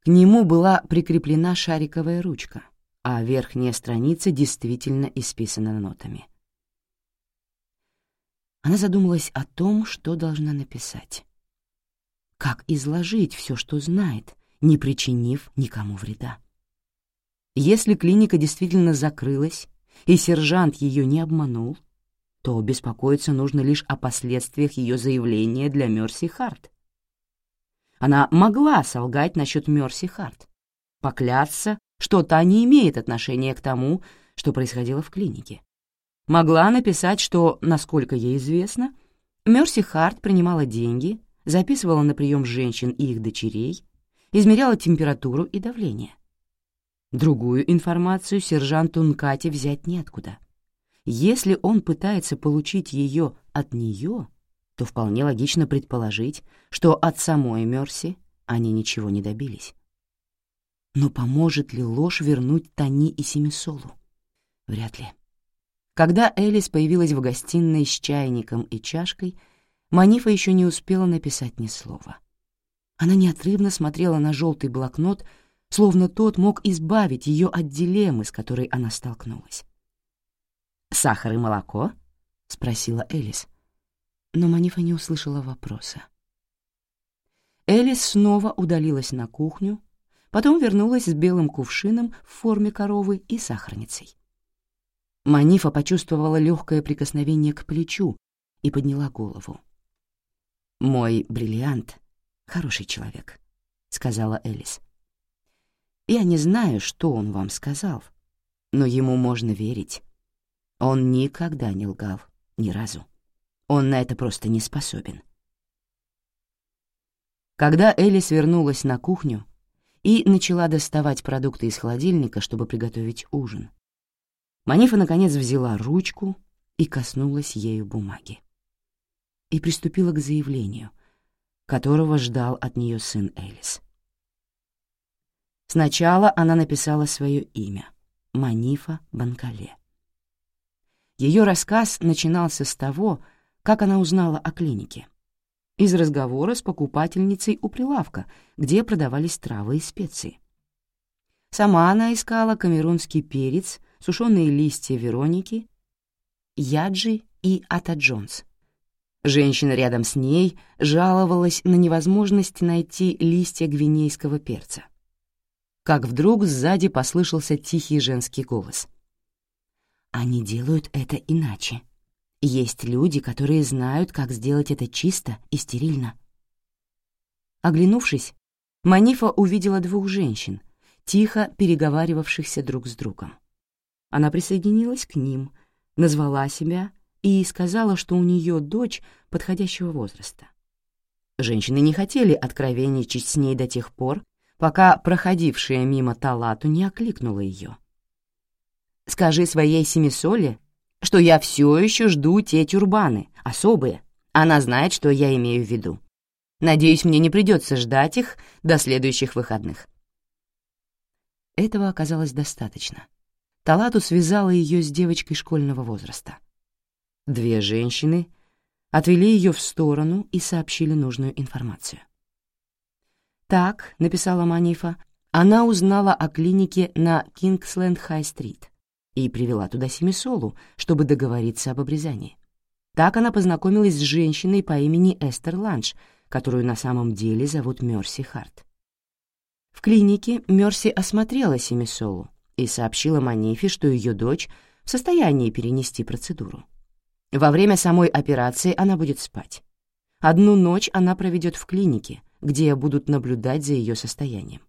К нему была прикреплена шариковая ручка, а верхняя страница действительно исписана нотами. Она задумалась о том, что должна написать. Как изложить все, что знает, не причинив никому вреда. Если клиника действительно закрылась, и сержант ее не обманул, то беспокоиться нужно лишь о последствиях ее заявления для Мерси Харт. Она могла солгать насчет Мерси Харт, поклясться, что та не имеет отношения к тому, что происходило в клинике. Могла написать, что, насколько ей известно, Мерси Харт принимала деньги, записывала на прием женщин и их дочерей, измеряла температуру и давление. Другую информацию сержанту Нкати взять неоткуда — если он пытается получить ее от нее, то вполне логично предположить, что от самой Мерси они ничего не добились. Но поможет ли ложь вернуть Тони и Семисолу? Вряд ли. Когда Элис появилась в гостиной с чайником и чашкой, Манифа еще не успела написать ни слова. Она неотрывно смотрела на желтый блокнот, словно тот мог избавить ее от дилеммы, с которой она столкнулась. «Сахар и молоко?» — спросила Элис. Но Манифа не услышала вопроса. Элис снова удалилась на кухню, потом вернулась с белым кувшином в форме коровы и сахарницей. Манифа почувствовала легкое прикосновение к плечу и подняла голову. «Мой бриллиант — хороший человек», — сказала Элис. «Я не знаю, что он вам сказал, но ему можно верить. Он никогда не лгал, ни разу. Он на это просто не способен. Когда Элис вернулась на кухню и начала доставать продукты из холодильника, чтобы приготовить ужин, Манифа наконец взяла ручку и коснулась ею бумаги. И приступила к заявлению, которого ждал от нее сын Элис. Сначала она написала свое имя — Манифа Банкале. Ее рассказ начинался с того, как она узнала о клинике. Из разговора с покупательницей у прилавка, где продавались травы и специи. Сама она искала камерунский перец, сушеные листья Вероники, Яджи и Ата Джонс. Женщина рядом с ней жаловалась на невозможность найти листья гвинейского перца. Как вдруг сзади послышался тихий женский голос. Они делают это иначе. Есть люди, которые знают, как сделать это чисто и стерильно. Оглянувшись, Манифа увидела двух женщин, тихо переговаривавшихся друг с другом. Она присоединилась к ним, назвала себя и сказала, что у нее дочь подходящего возраста. Женщины не хотели откровенничать с ней до тех пор, пока проходившая мимо Талату не окликнула ее. Скажи своей семисоле, что я все еще жду те тюрбаны, особые. Она знает, что я имею в виду. Надеюсь, мне не придется ждать их до следующих выходных. Этого оказалось достаточно. Талату связала ее с девочкой школьного возраста. Две женщины отвели ее в сторону и сообщили нужную информацию. «Так», — написала Манифа, — она узнала о клинике на Кингсленд-Хай-стрит и привела туда Семисолу, чтобы договориться об обрезании. Так она познакомилась с женщиной по имени Эстер Ланш, которую на самом деле зовут Мерси Харт. В клинике Мерси осмотрела Семисолу и сообщила Манифе, что ее дочь в состоянии перенести процедуру. Во время самой операции она будет спать. Одну ночь она проведет в клинике, где будут наблюдать за ее состоянием.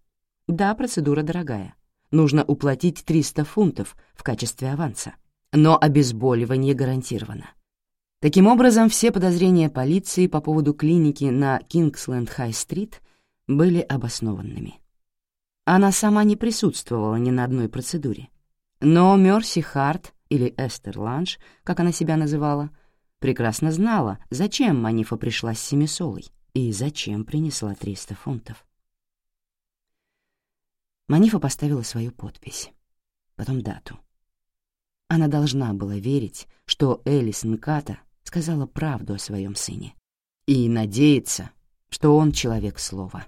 Да, процедура дорогая. Нужно уплатить 300 фунтов в качестве аванса, но обезболивание гарантировано. Таким образом, все подозрения полиции по поводу клиники на Кингсленд-Хай-стрит были обоснованными. Она сама не присутствовала ни на одной процедуре. Но Мерси Харт, или Эстер Ланш, как она себя называла, прекрасно знала, зачем Манифа пришла с Семисолой и зачем принесла 300 фунтов. Манифа поставила свою подпись, потом дату. Она должна была верить, что Элис Нката сказала правду о своем сыне и надеяться, что он человек слова.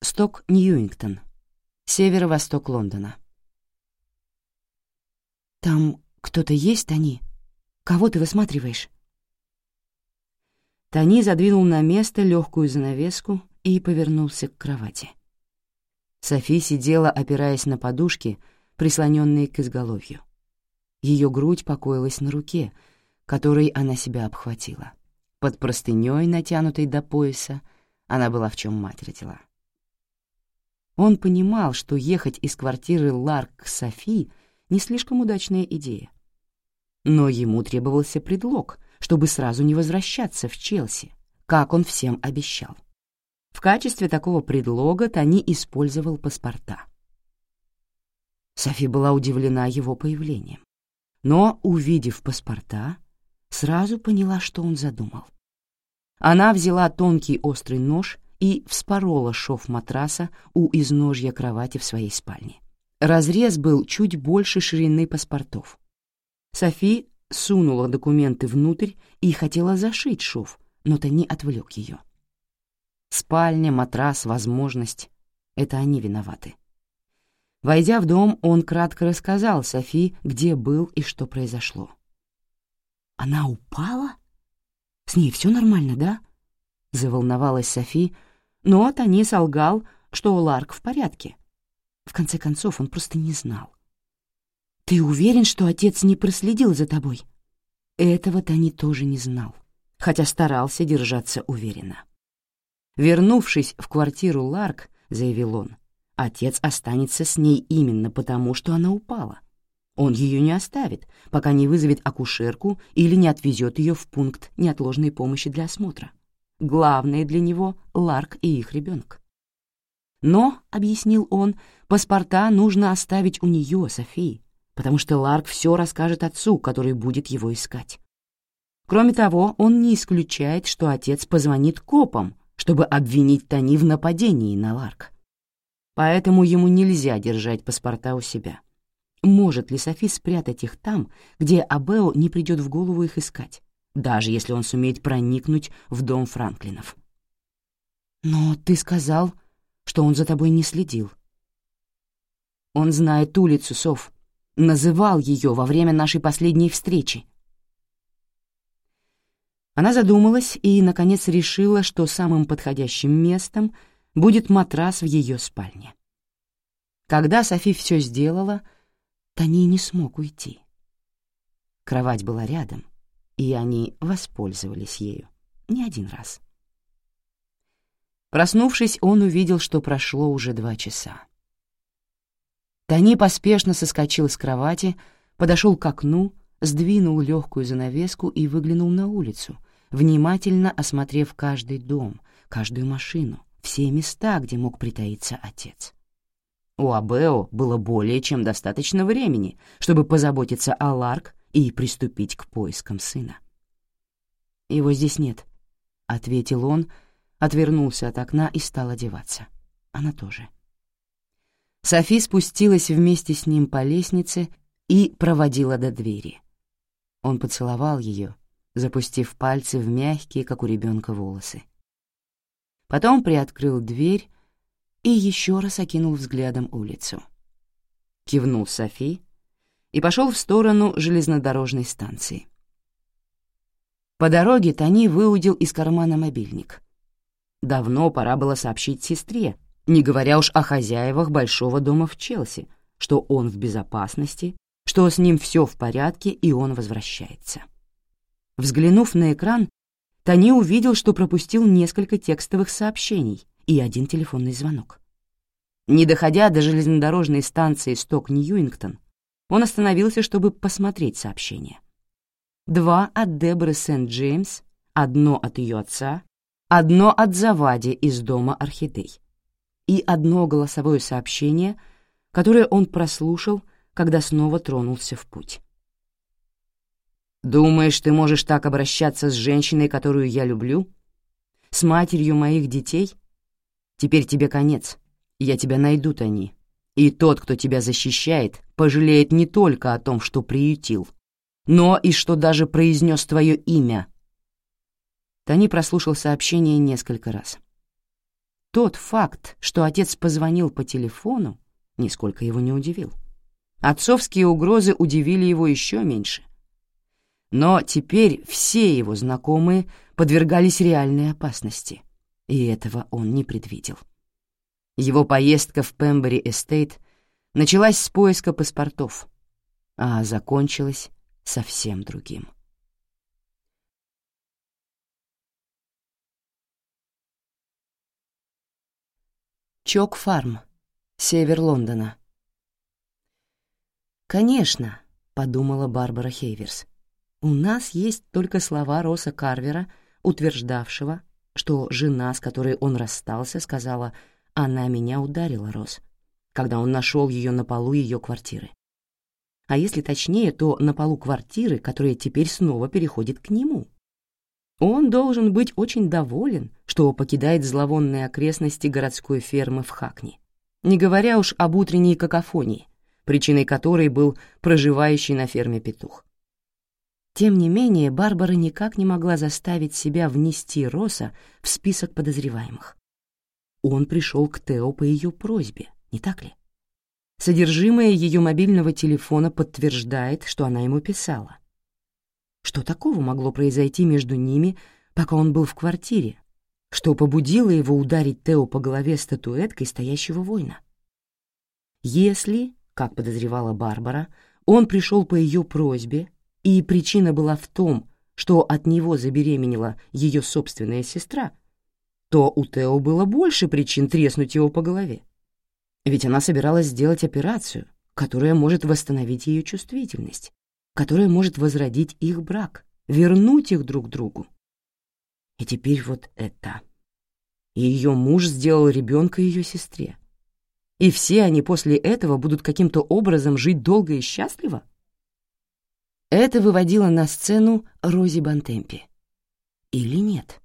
Сток Ньюингтон, северо-восток Лондона. «Там кто-то есть, Тони? Кого ты высматриваешь?» Тони задвинул на место легкую занавеску и повернулся к кровати. Софи сидела, опираясь на подушки, прислоненные к изголовью. Ее грудь покоилась на руке, которой она себя обхватила. Под простыней, натянутой до пояса, она была в чем мать родила. Он понимал, что ехать из квартиры Ларк к Софи — не слишком удачная идея. Но ему требовался предлог, чтобы сразу не возвращаться в Челси, как он всем обещал. В качестве такого предлога Тони использовал паспорта. Софи была удивлена его появлением, но, увидев паспорта, сразу поняла, что он задумал. Она взяла тонкий острый нож и вспорола шов матраса у изножья кровати в своей спальне. Разрез был чуть больше ширины паспортов. Софи сунула документы внутрь и хотела зашить шов, но Тони отвлек ее. Спальня, матрас, возможность — это они виноваты. Войдя в дом, он кратко рассказал Софи, где был и что произошло. «Она упала? С ней все нормально, да?» — заволновалась Софи, но Тони солгал, что Ларк в порядке. В конце концов, он просто не знал. «Ты уверен, что отец не проследил за тобой?» Этого Тони тоже не знал, хотя старался держаться уверенно. Вернувшись в квартиру Ларк, заявил он, отец останется с ней именно потому, что она упала. Он ее не оставит, пока не вызовет акушерку или не отвезет ее в пункт неотложной помощи для осмотра. Главное для него — Ларк и их ребенок. Но, — объяснил он, — паспорта нужно оставить у нее, Софии, потому что Ларк все расскажет отцу, который будет его искать. Кроме того, он не исключает, что отец позвонит копам, чтобы обвинить Тони в нападении на Ларк. Поэтому ему нельзя держать паспорта у себя. Может ли Софи спрятать их там, где Абео не придет в голову их искать? даже если он сумеет проникнуть в дом Франклинов. «Но ты сказал, что он за тобой не следил». «Он знает улицу, Сов. Называл ее во время нашей последней встречи». Она задумалась и, наконец, решила, что самым подходящим местом будет матрас в ее спальне. Когда Софи все сделала, Тони не смог уйти. Кровать была рядом — и они воспользовались ею не один раз. Проснувшись, он увидел, что прошло уже два часа. Тони поспешно соскочил с кровати, подошел к окну, сдвинул легкую занавеску и выглянул на улицу, внимательно осмотрев каждый дом, каждую машину, все места, где мог притаиться отец. У Абео было более чем достаточно времени, чтобы позаботиться о Ларк и приступить к поискам сына. «Его здесь нет», — ответил он, отвернулся от окна и стал одеваться. Она тоже. Софи спустилась вместе с ним по лестнице и проводила до двери. Он поцеловал ее, запустив пальцы в мягкие, как у ребенка, волосы. Потом приоткрыл дверь и еще раз окинул взглядом улицу. кивнул Софи и пошел в сторону железнодорожной станции. По дороге Тони выудил из кармана мобильник. Давно пора было сообщить сестре, не говоря уж о хозяевах большого дома в Челси, что он в безопасности, что с ним все в порядке и он возвращается. Взглянув на экран, Тони увидел, что пропустил несколько текстовых сообщений и один телефонный звонок. Не доходя до железнодорожной станции Сток-Ньюингтон, он остановился, чтобы посмотреть сообщение. Два от Деборы Сент-Джеймс, одно от ее отца, одно от Завади из дома Орхидей и одно голосовое сообщение, которое он прослушал, когда снова тронулся в путь. «Думаешь, ты можешь так обращаться с женщиной, которую я люблю? С матерью моих детей? Теперь тебе конец. Я тебя найду, Тони. И тот, кто тебя защищает, пожалеет не только о том, что приютил, но и что даже произнес твое имя». Тони прослушал сообщение несколько раз. Тот факт, что отец позвонил по телефону, нисколько его не удивил. Отцовские угрозы удивили его еще меньше — но теперь все его знакомые подвергались реальной опасности, и этого он не предвидел. Его поездка в Пембери-эстейт началась с поиска паспортов, а закончилась совсем другим. Чок-фарм, север Лондона. «Конечно», — подумала Барбара Хейверс, — у нас есть только слова Роса Карвера, утверждавшего, что жена, с которой он расстался, сказала «Она меня ударила, Рос», когда он нашел ее на полу ее квартиры. А если точнее, то на полу квартиры, которая теперь снова переходит к нему. Он должен быть очень доволен, что покидает зловонные окрестности городской фермы в Хакни, не говоря уж об утренней какофонии, причиной которой был проживающий на ферме петух. Тем не менее, Барбара никак не могла заставить себя внести Роса в список подозреваемых. Он пришел к Тео по ее просьбе, не так ли? Содержимое ее мобильного телефона подтверждает, что она ему писала. Что такого могло произойти между ними, пока он был в квартире, что побудило его ударить Тео по голове статуэткой стоящего воина? Если, как подозревала Барбара, он пришел по ее просьбе и причина была в том, что от него забеременела ее собственная сестра, то у Тео было больше причин треснуть его по голове. Ведь она собиралась сделать операцию, которая может восстановить ее чувствительность, которая может возродить их брак, вернуть их друг другу. И теперь вот это. Ее муж сделал ребенка ее сестре. И все они после этого будут каким-то образом жить долго и счастливо? Это выводило на сцену Рози Бантемпи. Или нет?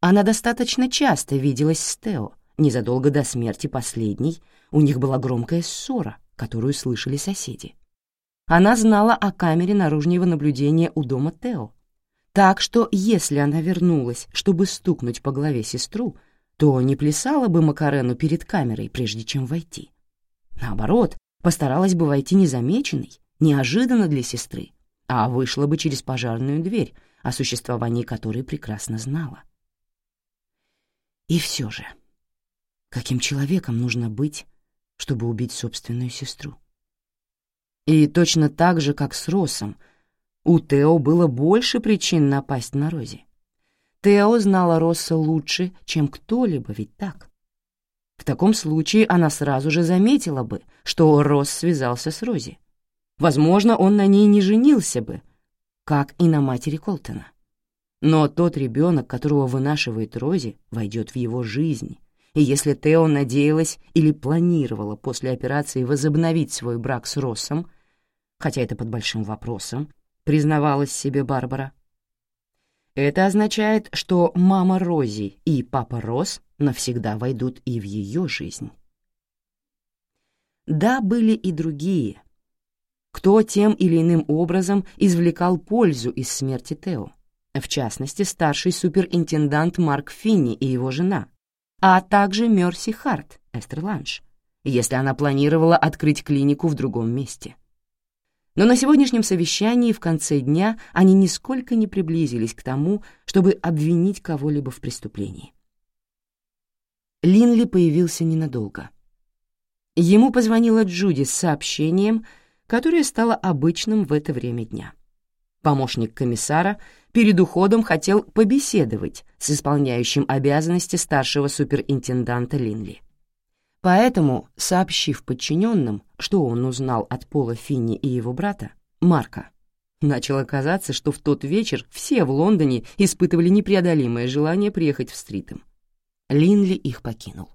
Она достаточно часто виделась с Тео. Незадолго до смерти последней у них была громкая ссора, которую слышали соседи. Она знала о камере наружного наблюдения у дома Тео. Так что, если она вернулась, чтобы стукнуть по голове сестру, то не плясала бы Макарену перед камерой, прежде чем войти. Наоборот, постаралась бы войти незамеченной неожиданно для сестры, а вышла бы через пожарную дверь, о существовании которой прекрасно знала. И все же, каким человеком нужно быть, чтобы убить собственную сестру? И точно так же, как с Росом, у Тео было больше причин напасть на Рози. Тео знала Росса лучше, чем кто-либо, ведь так? В таком случае она сразу же заметила бы, что Росс связался с Рози. Возможно, он на ней не женился бы, как и на матери Колтона. Но тот ребенок, которого вынашивает Рози, войдет в его жизнь. И если Тео надеялась или планировала после операции возобновить свой брак с Россом, хотя это под большим вопросом, признавалась себе Барбара, это означает, что мама Рози и папа Росс навсегда войдут и в ее жизнь. Да, были и другие, кто тем или иным образом извлекал пользу из смерти Тео, в частности, старший суперинтендант Марк Финни и его жена, а также Мерси Харт, Эстер Ланш, если она планировала открыть клинику в другом месте. Но на сегодняшнем совещании в конце дня они нисколько не приблизились к тому, чтобы обвинить кого-либо в преступлении. Линли появился ненадолго. Ему позвонила Джуди с сообщением, которое стало обычным в это время дня. Помощник комиссара перед уходом хотел побеседовать с исполняющим обязанности старшего суперинтенданта Линли. Поэтому, сообщив подчиненным, что он узнал от Пола Финни и его брата, Марка, начало казаться, что в тот вечер все в Лондоне испытывали непреодолимое желание приехать в Стритем. Линли их покинул.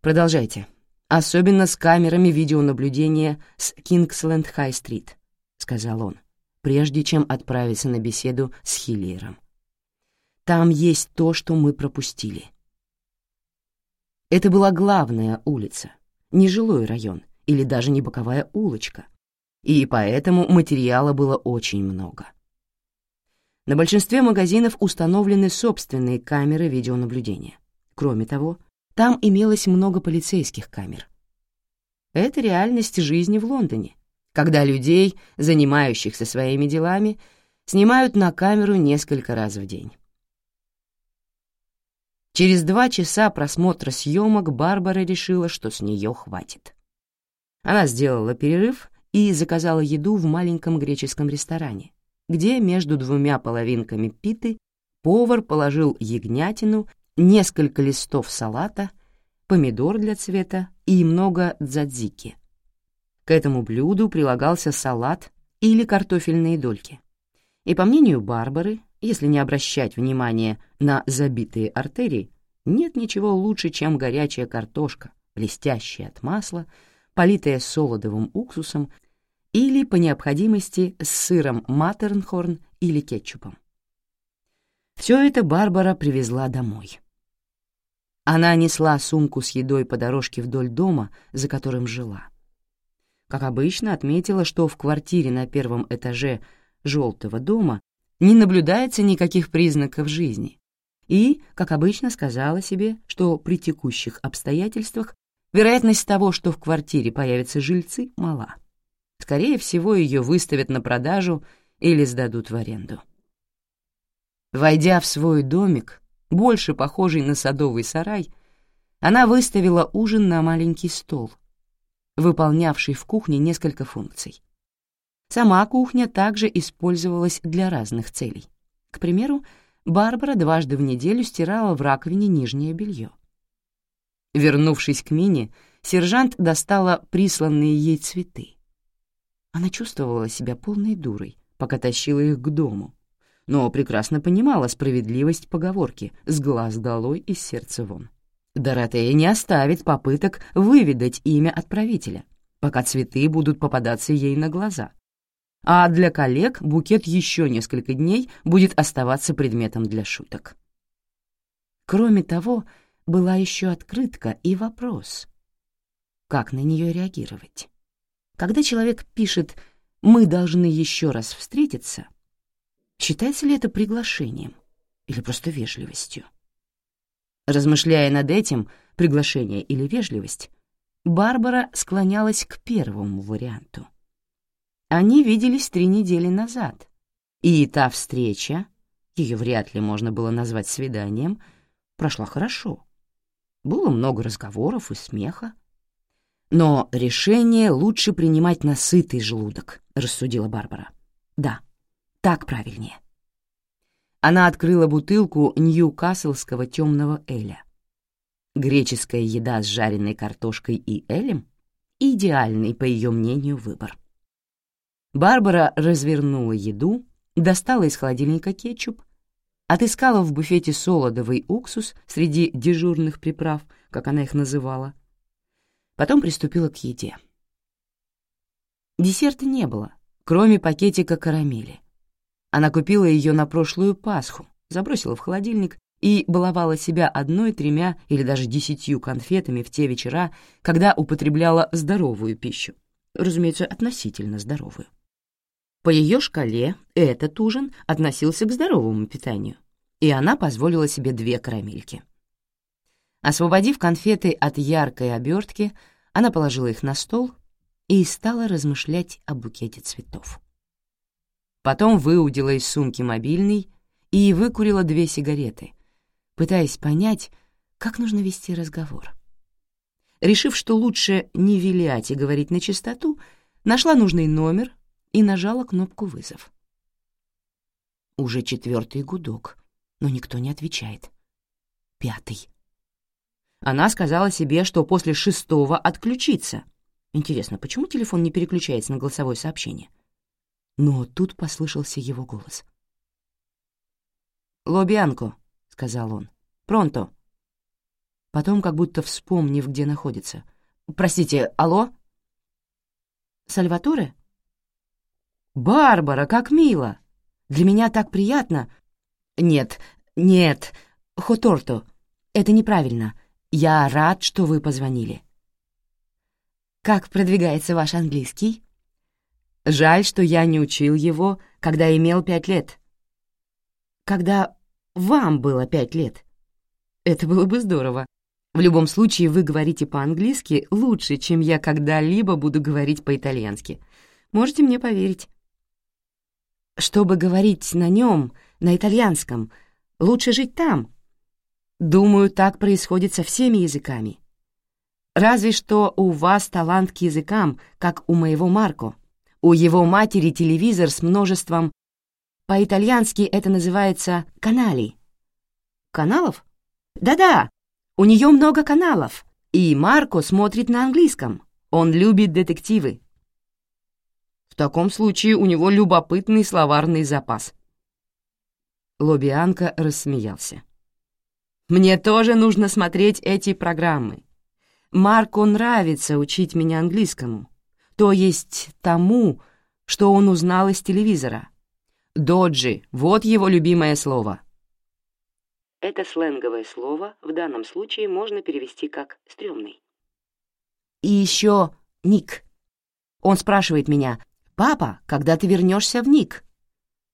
«Продолжайте. Особенно с камерами видеонаблюдения с Кингсленд-Хай-стрит», — сказал он, прежде чем отправиться на беседу с Хиллиером. «Там есть то, что мы пропустили». Это была главная улица, не жилой район или даже не боковая улочка, и поэтому материала было очень много. На большинстве магазинов установлены собственные камеры видеонаблюдения. Кроме того, там имелось много полицейских камер. Это реальность жизни в Лондоне, когда людей, занимающихся своими делами, снимают на камеру несколько раз в день. Через два часа просмотра съемок Барбара решила, что с нее хватит. Она сделала перерыв и заказала еду в маленьком греческом ресторане, где между двумя половинками питы повар положил ягнятину, несколько листов салата, помидор для цвета и много дзадзики. К этому блюду прилагался салат или картофельные дольки. И по мнению Барбары, если не обращать внимания на забитые артерии, нет ничего лучше, чем горячая картошка, блестящая от масла, политая солодовым уксусом или, по необходимости, с сыром матернхорн или кетчупом. Все это Барбара привезла домой. Она несла сумку с едой по дорожке вдоль дома, за которым жила. Как обычно, отметила, что в квартире на первом этаже желтого дома не наблюдается никаких признаков жизни, и, как обычно, сказала себе, что при текущих обстоятельствах вероятность того, что в квартире появятся жильцы, мала. Скорее всего, ее выставят на продажу или сдадут в аренду. Войдя в свой домик, больше похожий на садовый сарай, она выставила ужин на маленький стол, выполнявший в кухне несколько функций. Сама кухня также использовалась для разных целей. К примеру, Барбара дважды в неделю стирала в раковине нижнее белье. Вернувшись к Мине, сержант достала присланные ей цветы. Она чувствовала себя полной дурой, пока тащила их к дому, но прекрасно понимала справедливость поговорки «с глаз долой, из сердца вон». Доротея не оставит попыток выведать имя отправителя, пока цветы будут попадаться ей на глаза а для коллег букет еще несколько дней будет оставаться предметом для шуток. Кроме того, была еще открытка и вопрос. Как на нее реагировать? Когда человек пишет «мы должны еще раз встретиться», считается ли это приглашением или просто вежливостью? Размышляя над этим, приглашение или вежливость, Барбара склонялась к первому варианту. Они виделись три недели назад, и та встреча, ее вряд ли можно было назвать свиданием, прошла хорошо. Было много разговоров и смеха. Но решение лучше принимать на сытый желудок, рассудила Барбара. Да, так правильнее. Она открыла бутылку Ньюкаслского темного эля. Греческая еда с жареной картошкой и элем — идеальный, по ее мнению, выбор. Барбара развернула еду, достала из холодильника кетчуп, отыскала в буфете солодовый уксус среди дежурных приправ, как она их называла. Потом приступила к еде. Десерта не было, кроме пакетика карамели. Она купила ее на прошлую Пасху, забросила в холодильник и баловала себя одной, тремя или даже десятью конфетами в те вечера, когда употребляла здоровую пищу, разумеется, относительно здоровую. По ее шкале этот ужин относился к здоровому питанию, и она позволила себе две карамельки. Освободив конфеты от яркой обертки, она положила их на стол и стала размышлять о букете цветов. Потом выудила из сумки мобильный и выкурила две сигареты, пытаясь понять, как нужно вести разговор. Решив, что лучше не вилять и говорить на чистоту, нашла нужный номер и нажала кнопку «Вызов». Уже четвертый гудок, но никто не отвечает. Пятый. Она сказала себе, что после шестого отключится. Интересно, почему телефон не переключается на голосовое сообщение? Но тут послышался его голос. «Лобианко», — сказал он, — «пронто». Потом, как будто вспомнив, где находится. «Простите, алло?» «Сальваторе?» «Барбара, как мило! Для меня так приятно!» «Нет, нет, Хоторто, это неправильно. Я рад, что вы позвонили». «Как продвигается ваш английский?» «Жаль, что я не учил его, когда имел пять лет». «Когда вам было пять лет?» «Это было бы здорово. В любом случае, вы говорите по-английски лучше, чем я когда-либо буду говорить по-итальянски. Можете мне поверить». «Чтобы говорить на нем, на итальянском, лучше жить там». Думаю, так происходит со всеми языками. Разве что у вас талант к языкам, как у моего Марко. У его матери телевизор с множеством... По-итальянски это называется канали. Каналов? Да-да, у нее много каналов. И Марко смотрит на английском. Он любит детективы. В таком случае у него любопытный словарный запас. Лобианка рассмеялся. «Мне тоже нужно смотреть эти программы. Марку нравится учить меня английскому, то есть тому, что он узнал из телевизора. Доджи — вот его любимое слово». Это сленговое слово в данном случае можно перевести как «стрёмный». И еще Ник. Он спрашивает меня, «Папа, когда ты вернешься в Ник?»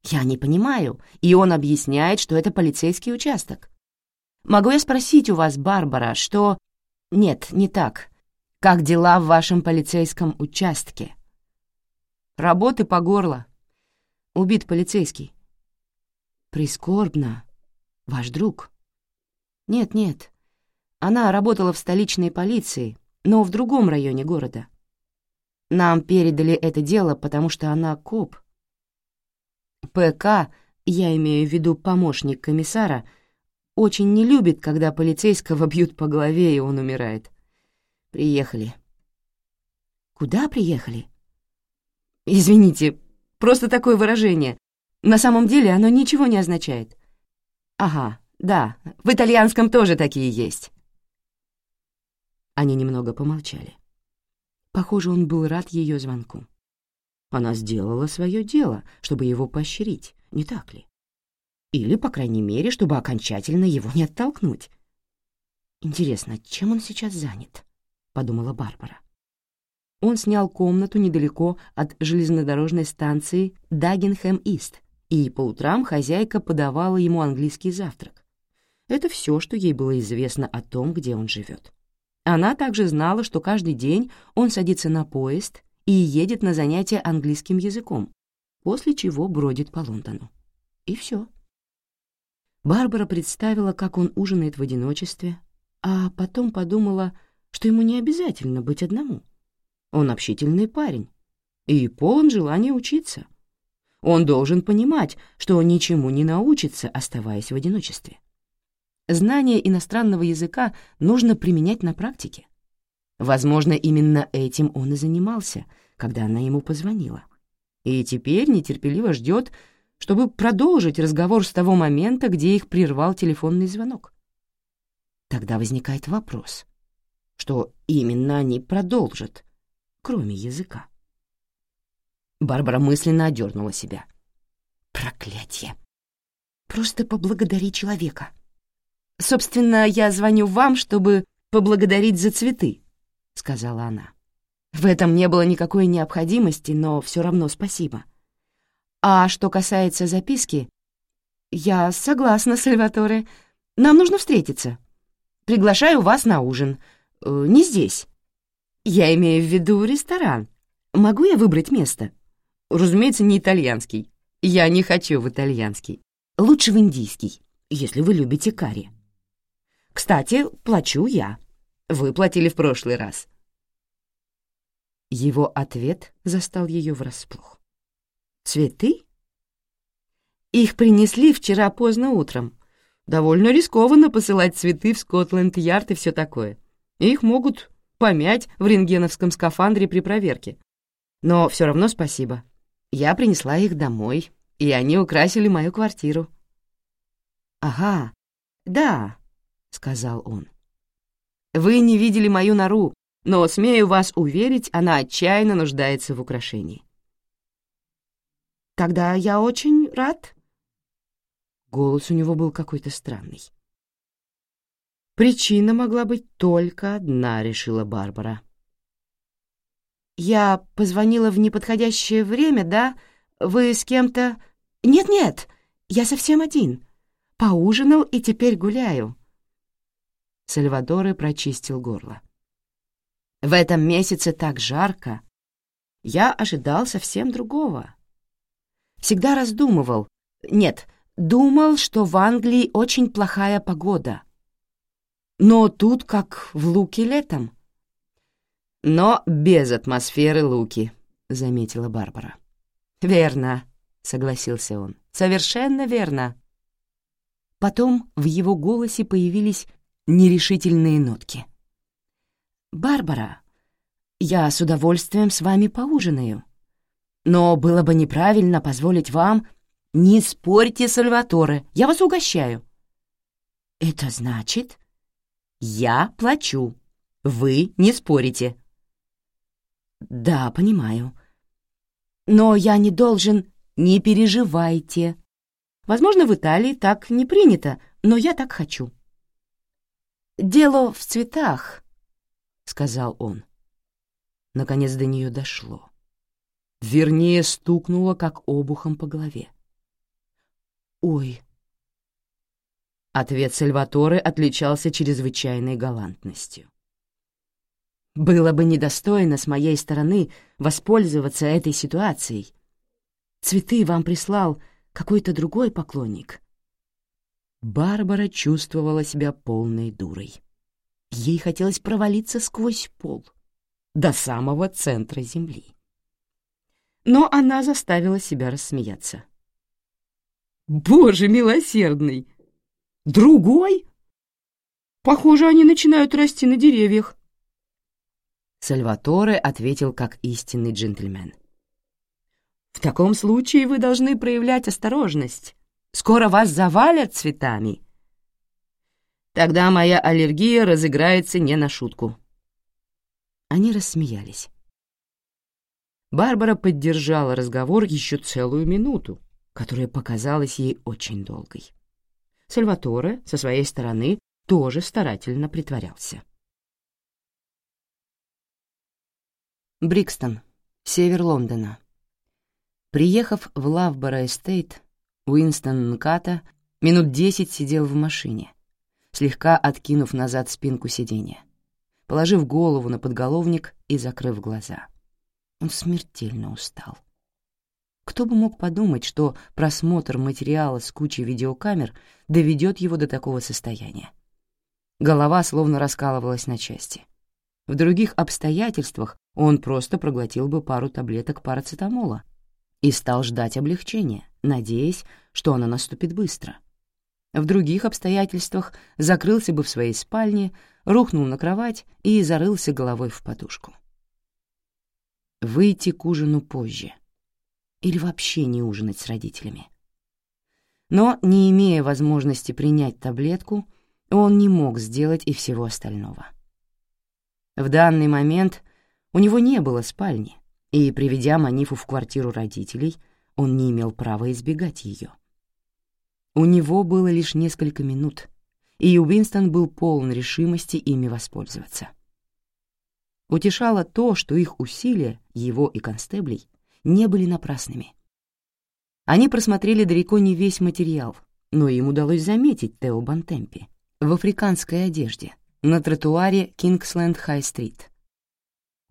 Я не понимаю, и он объясняет, что это полицейский участок. Могу я спросить у вас, Барбара, что... Нет, не так. Как дела в вашем полицейском участке? Работы по горло. Убит полицейский. Прискорбно. Ваш друг? Нет-нет. Она работала в столичной полиции, но в другом районе города. Нам передали это дело, потому что она коп. ПК, я имею в виду помощник комиссара, очень не любит, когда полицейского бьют по голове, и он умирает. Приехали. Куда приехали? Извините, просто такое выражение. На самом деле оно ничего не означает. Ага, да, в итальянском тоже такие есть. Они немного помолчали. Похоже, он был рад ее звонку. Она сделала свое дело, чтобы его поощрить, не так ли? Или, по крайней мере, чтобы окончательно его не оттолкнуть. «Интересно, чем он сейчас занят?» — подумала Барбара. Он снял комнату недалеко от железнодорожной станции Даггенхэм-Ист, и по утрам хозяйка подавала ему английский завтрак. Это все, что ей было известно о том, где он живет. Она также знала, что каждый день он садится на поезд и едет на занятия английским языком, после чего бродит по Лондону. И все. Барбара представила, как он ужинает в одиночестве, а потом подумала, что ему не обязательно быть одному. Он общительный парень и полон желания учиться. Он должен понимать, что ничему не научится, оставаясь в одиночестве. Знание иностранного языка нужно применять на практике. Возможно, именно этим он и занимался, когда она ему позвонила. И теперь нетерпеливо ждет, чтобы продолжить разговор с того момента, где их прервал телефонный звонок. Тогда возникает вопрос, что именно они продолжат, кроме языка. Барбара мысленно одернула себя. Проклятье! Просто поблагодари человека. Собственно, я звоню вам, чтобы поблагодарить за цветы, — сказала она. В этом не было никакой необходимости, но все равно спасибо. А что касается записки, я согласна, Сальваторе. Нам нужно встретиться. приглашаю вас на ужин. Э, не здесь. Я имею в виду ресторан. Могу я выбрать место? Разумеется, не итальянский. Я не хочу в итальянский. Лучше в индийский, если вы любите карри. Кстати, плачу я. Вы платили в прошлый раз. Его ответ застал ее врасплох. «Цветы?» «Их принесли вчера поздно утром. Довольно рискованно посылать цветы в Скотланд-Ярд и все такое. Их могут помять в рентгеновском скафандре при проверке. Но все равно спасибо. Я принесла их домой, и они украсили мою квартиру». «Ага, да», — сказал он. «Вы не видели мою нору, но, смею вас уверить, она отчаянно нуждается в украшении. «Тогда я очень рад». Голос у него был какой-то странный. Причина могла быть только одна, решила Барбара. «Я позвонила в неподходящее время, да? Вы с кем-то...» «Нет-нет, я совсем один. Поужинал и теперь гуляю». Сальвадоре прочистил горло. В этом месяце так жарко. Я ожидал совсем другого. Всегда раздумывал. Нет, думал, что в Англии очень плохая погода. Но тут как в Луке летом. Но без атмосферы Луки, — заметила Барбара. «Верно», — согласился он, — «совершенно верно». Потом в его голосе появились нерешительные нотки. «Барбара, я с удовольствием с вами поужинаю. Но было бы неправильно позволить вам... Не спорьте, Сальваторе, я вас угощаю». «Это значит...» «Я плачу. Вы не спорите». «Да, понимаю. Но я не должен... Не переживайте. Возможно, в Италии так не принято, но я так хочу». «Дело в цветах», — сказал он. Наконец до нее дошло. Вернее, стукнуло, как обухом по голове. «Ой!» Ответ Сальваторе отличался чрезвычайной галантностью. «Было бы недостойно с моей стороны воспользоваться этой ситуацией. Цветы вам прислал какой-то другой поклонник». Барбара чувствовала себя полной дурой. Ей хотелось провалиться сквозь пол, до самого центра земли. Но она заставила себя рассмеяться. «Боже милосердный! Другой? Похоже, они начинают расти на деревьях». Сальваторе ответил как истинный джентльмен. «В таком случае вы должны проявлять осторожность. Скоро вас завалят цветами». Тогда моя аллергия разыграется не на шутку». Они рассмеялись. Барбара поддержала разговор еще целую минуту, которая показалась ей очень долгой. Сальваторе, со своей стороны, тоже старательно притворялся. Брикстон, север Лондона. Приехав в Лавборо-эстейт, Уинстон Нката минут десять сидел в машине, слегка откинув назад спинку сиденья, положив голову на подголовник и закрыв глаза. Он смертельно устал. Кто бы мог подумать, что просмотр материала с кучей видеокамер доведет его до такого состояния. Голова словно раскалывалась на части. В других обстоятельствах он просто проглотил бы пару таблеток парацетамола и стал ждать облегчения, надеясь, что оно наступит быстро — в других обстоятельствах закрылся бы в своей спальне, рухнул на кровать и зарылся головой в подушку. Выйти к ужину позже. Или вообще не ужинать с родителями. Но, не имея возможности принять таблетку, он не мог сделать и всего остального. В данный момент у него не было спальни, и, приведя Манифу в квартиру родителей, он не имел права избегать ее. У него было лишь несколько минут, и Уинстон был полон решимости ими воспользоваться. Утешало то, что их усилия, его и констеблей, не были напрасными. Они просмотрели далеко не весь материал, но им удалось заметить Тео Бантемпи в африканской одежде, на тротуаре Кингсленд-Хай-стрит.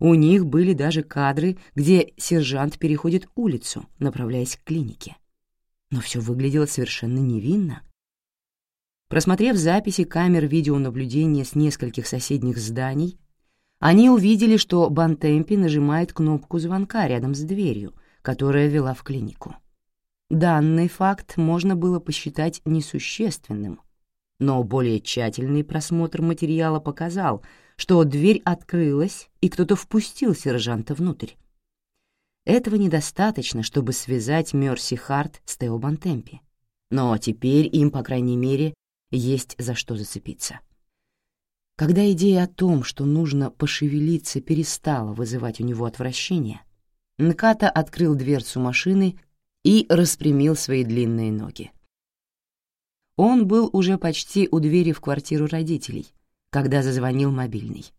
У них были даже кадры, где сержант переходит улицу, направляясь к клинике. Но все выглядело совершенно невинно. Просмотрев записи камер видеонаблюдения с нескольких соседних зданий, они увидели, что Бантемпи нажимает кнопку звонка рядом с дверью, которая вела в клинику. Данный факт можно было посчитать несущественным, но более тщательный просмотр материала показал, что дверь открылась, и кто-то впустил сержанта внутрь. Этого недостаточно, чтобы связать Мерси Харт с Тео Бантемпи. Но теперь им, по крайней мере, есть за что зацепиться. Когда идея о том, что нужно пошевелиться, перестала вызывать у него отвращение, Нката открыл дверцу машины и распрямил свои длинные ноги. Он был уже почти у двери в квартиру родителей, когда зазвонил мобильный.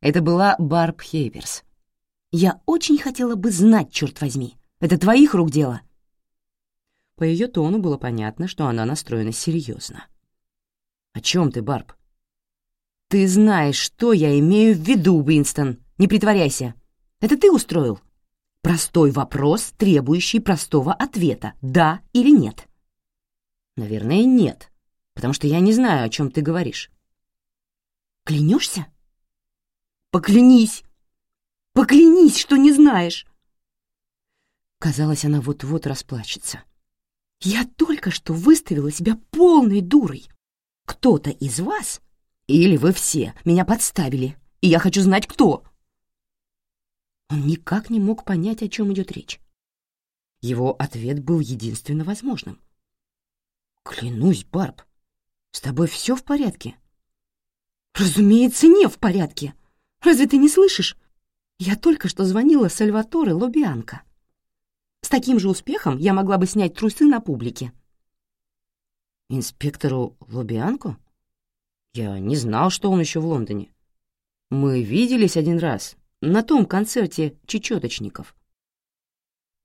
Это была Барб Хейверс. «Я очень хотела бы знать, черт возьми. Это твоих рук дело?» По ее тону было понятно, что она настроена серьезно. «О чем ты, Барб?» «Ты знаешь, что я имею в виду, Уинстон. Не притворяйся. Это ты устроил?» Простой вопрос, требующий простого ответа, да или нет. Наверное, нет, потому что я не знаю, о чем ты говоришь. Клянешься? Поклянись! Поклянись, что не знаешь! Казалось, она вот-вот расплачется. Я только что выставила себя полной дурой. Кто-то из вас, или вы все, меня подставили, и я хочу знать, кто. Он никак не мог понять, о чем идет речь. Его ответ был единственно возможным. «Клянусь, Барб, с тобой все в порядке?» «Разумеется, не в порядке. Разве ты не слышишь? Я только что звонила Сальваторе Лобианко. С таким же успехом я могла бы снять трусы на публике». «Инспектору Лобианко? Я не знал, что он еще в Лондоне. Мы виделись один раз, на том концерте чечеточников.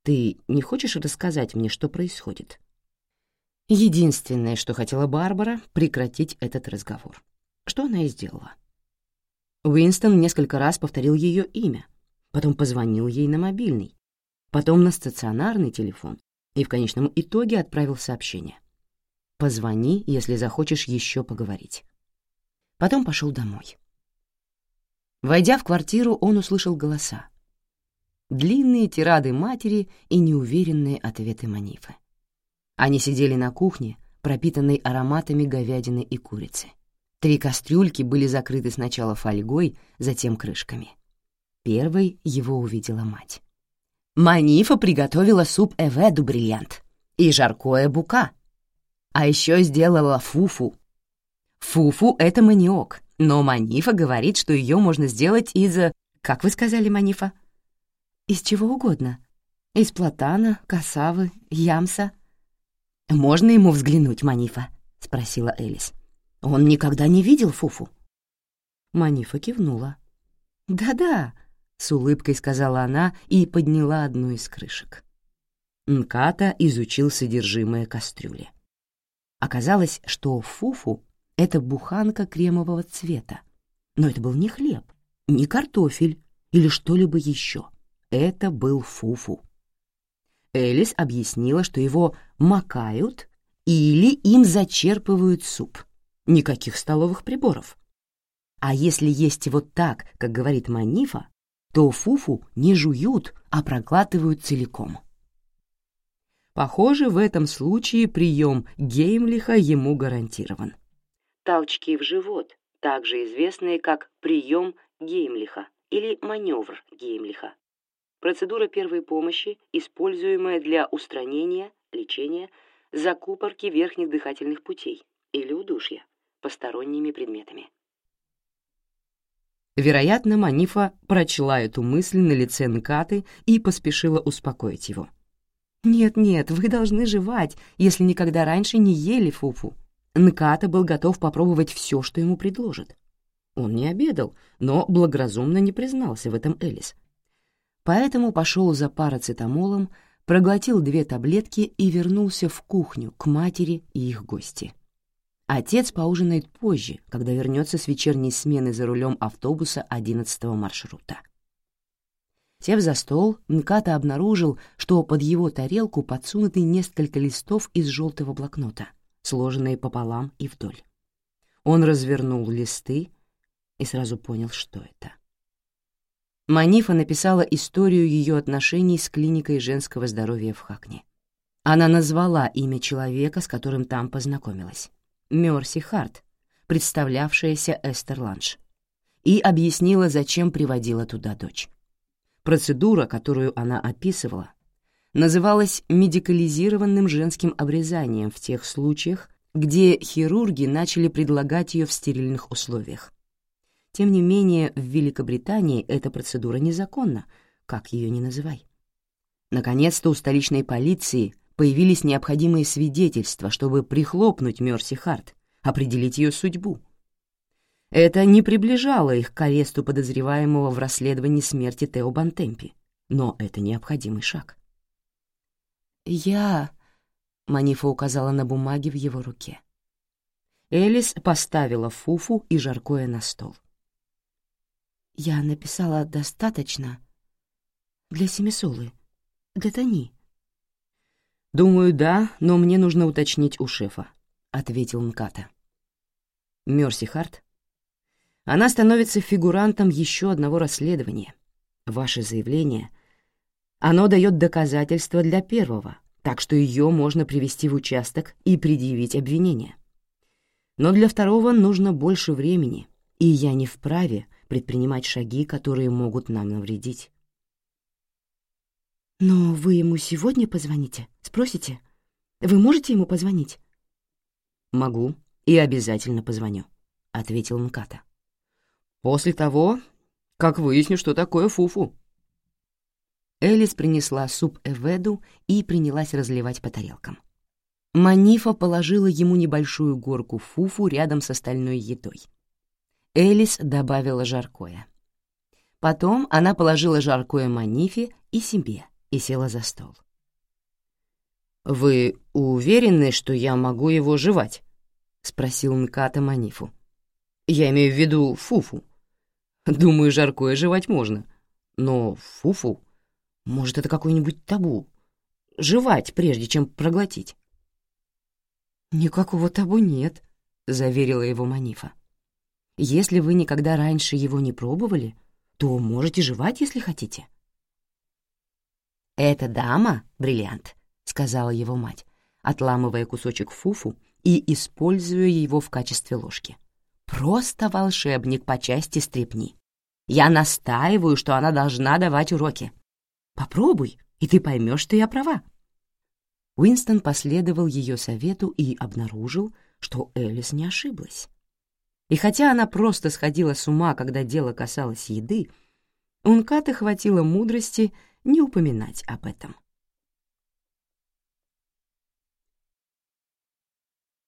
Ты не хочешь рассказать мне, что происходит? Единственное, что хотела Барбара, прекратить этот разговор. Что она и сделала. Уинстон несколько раз повторил ее имя, потом позвонил ей на мобильный, потом на стационарный телефон и в конечном итоге отправил сообщение. «Позвони, если захочешь еще поговорить». Потом пошел домой. Войдя в квартиру, он услышал голоса. Длинные тирады матери и неуверенные ответы Манифы. Они сидели на кухне, пропитанной ароматами говядины и курицы. Три кастрюльки были закрыты сначала фольгой, затем крышками. Первой его увидела мать. Манифа приготовила суп эведу бриллиант и жаркое бука. А еще сделала фуфу. Фуфу — это маниок, но Манифа говорит, что ее можно сделать из... Э, как вы сказали, Манифа? Из чего угодно. Из платана, касавы, ямса. «Можно ему взглянуть, Манифа?» — спросила Элис. «Он никогда не видел Фуфу». Манифа кивнула. «Да-да», — с улыбкой сказала она и подняла одну из крышек. Нката изучил содержимое кастрюли. Оказалось, что Фуфу это буханка кремового цвета. Но это был не хлеб, не картофель или что-либо еще. Это был фуфу. Элис объяснила, что его макают или им зачерпывают суп. Никаких столовых приборов. А если есть его так, как говорит Манифа, то фуфу не жуют, а проглатывают целиком. Похоже, в этом случае прием Геймлиха ему гарантирован толчки в живот, также известные как прием Геймлиха или маневр Геймлиха. Процедура первой помощи, используемая для устранения, лечения, закупорки верхних дыхательных путей или удушья посторонними предметами. Вероятно, Манифа прочла эту мысль на лице Нкаты и поспешила успокоить его. «Нет-нет, вы должны жевать, если никогда раньше не ели фуфу. Нката был готов попробовать все, что ему предложат. Он не обедал, но благоразумно не признался в этом Элис. Поэтому пошел за парацетамолом, проглотил две таблетки и вернулся в кухню к матери и их гости. Отец поужинает позже, когда вернется с вечерней смены за рулем автобуса 11 маршрута. Сев за стол, Нката обнаружил, что под его тарелку подсунуты несколько листов из желтого блокнота, сложенные пополам и вдоль. Он развернул листы и сразу понял, что это. Манифа написала историю ее отношений с клиникой женского здоровья в Хакне. Она назвала имя человека, с которым там познакомилась — Мерси Харт, представлявшаяся Эстер Ланш, и объяснила, зачем приводила туда дочь. Процедура, которую она описывала, называлась медикализированным женским обрезанием в тех случаях, где хирурги начали предлагать ее в стерильных условиях. Тем не менее, в Великобритании эта процедура незаконна, как ее ни называй. Наконец-то у столичной полиции появились необходимые свидетельства, чтобы прихлопнуть Мерси Харт, определить ее судьбу — это не приближало их к аресту подозреваемого в расследовании смерти Тео Бантемпи, но это необходимый шаг. «Я...» — Манифа указала на бумаге в его руке. Элис поставила фуфу и жаркое на стол. «Я написала достаточно для Семисолы, для Тони». «Думаю, да, но мне нужно уточнить у шефа», — ответил Нката. Мерси Харт она становится фигурантом еще одного расследования. Ваше заявление, оно дает доказательства для первого, так что ее можно привести в участок и предъявить обвинение. Но для второго нужно больше времени, и я не вправе предпринимать шаги, которые могут нам навредить. «Но вы ему сегодня позвоните? Спросите? Вы можете ему позвонить?» «Могу и обязательно позвоню», — ответил Мката. После того, как выясню, что такое фуфу. Элис принесла суп Эведу и принялась разливать по тарелкам. Манифа положила ему небольшую горку фуфу рядом с остальной едой. Элис добавила жаркое. Потом она положила жаркое Манифе и себе и села за стол. «Вы уверены, что я могу его жевать?» — спросил Нката Манифу. «Я имею в виду фуфу. Думаю, жаркое жевать можно. Но фуфу, может, это какой-нибудь табу. Жевать, прежде чем проглотить. «Никакого табу нет», — заверила его Манифа. «Если вы никогда раньше его не пробовали, то можете жевать, если хотите». «Это дама, бриллиант», — сказала его мать, отламывая кусочек фуфу и используя его в качестве ложки. Просто волшебник по части стрепни. Я настаиваю, что она должна давать уроки. Попробуй, и ты поймешь, что я права. Уинстон последовал ее совету и обнаружил, что Элис не ошиблась. И хотя она просто сходила с ума, когда дело касалось еды, у Нката хватило мудрости не упоминать об этом.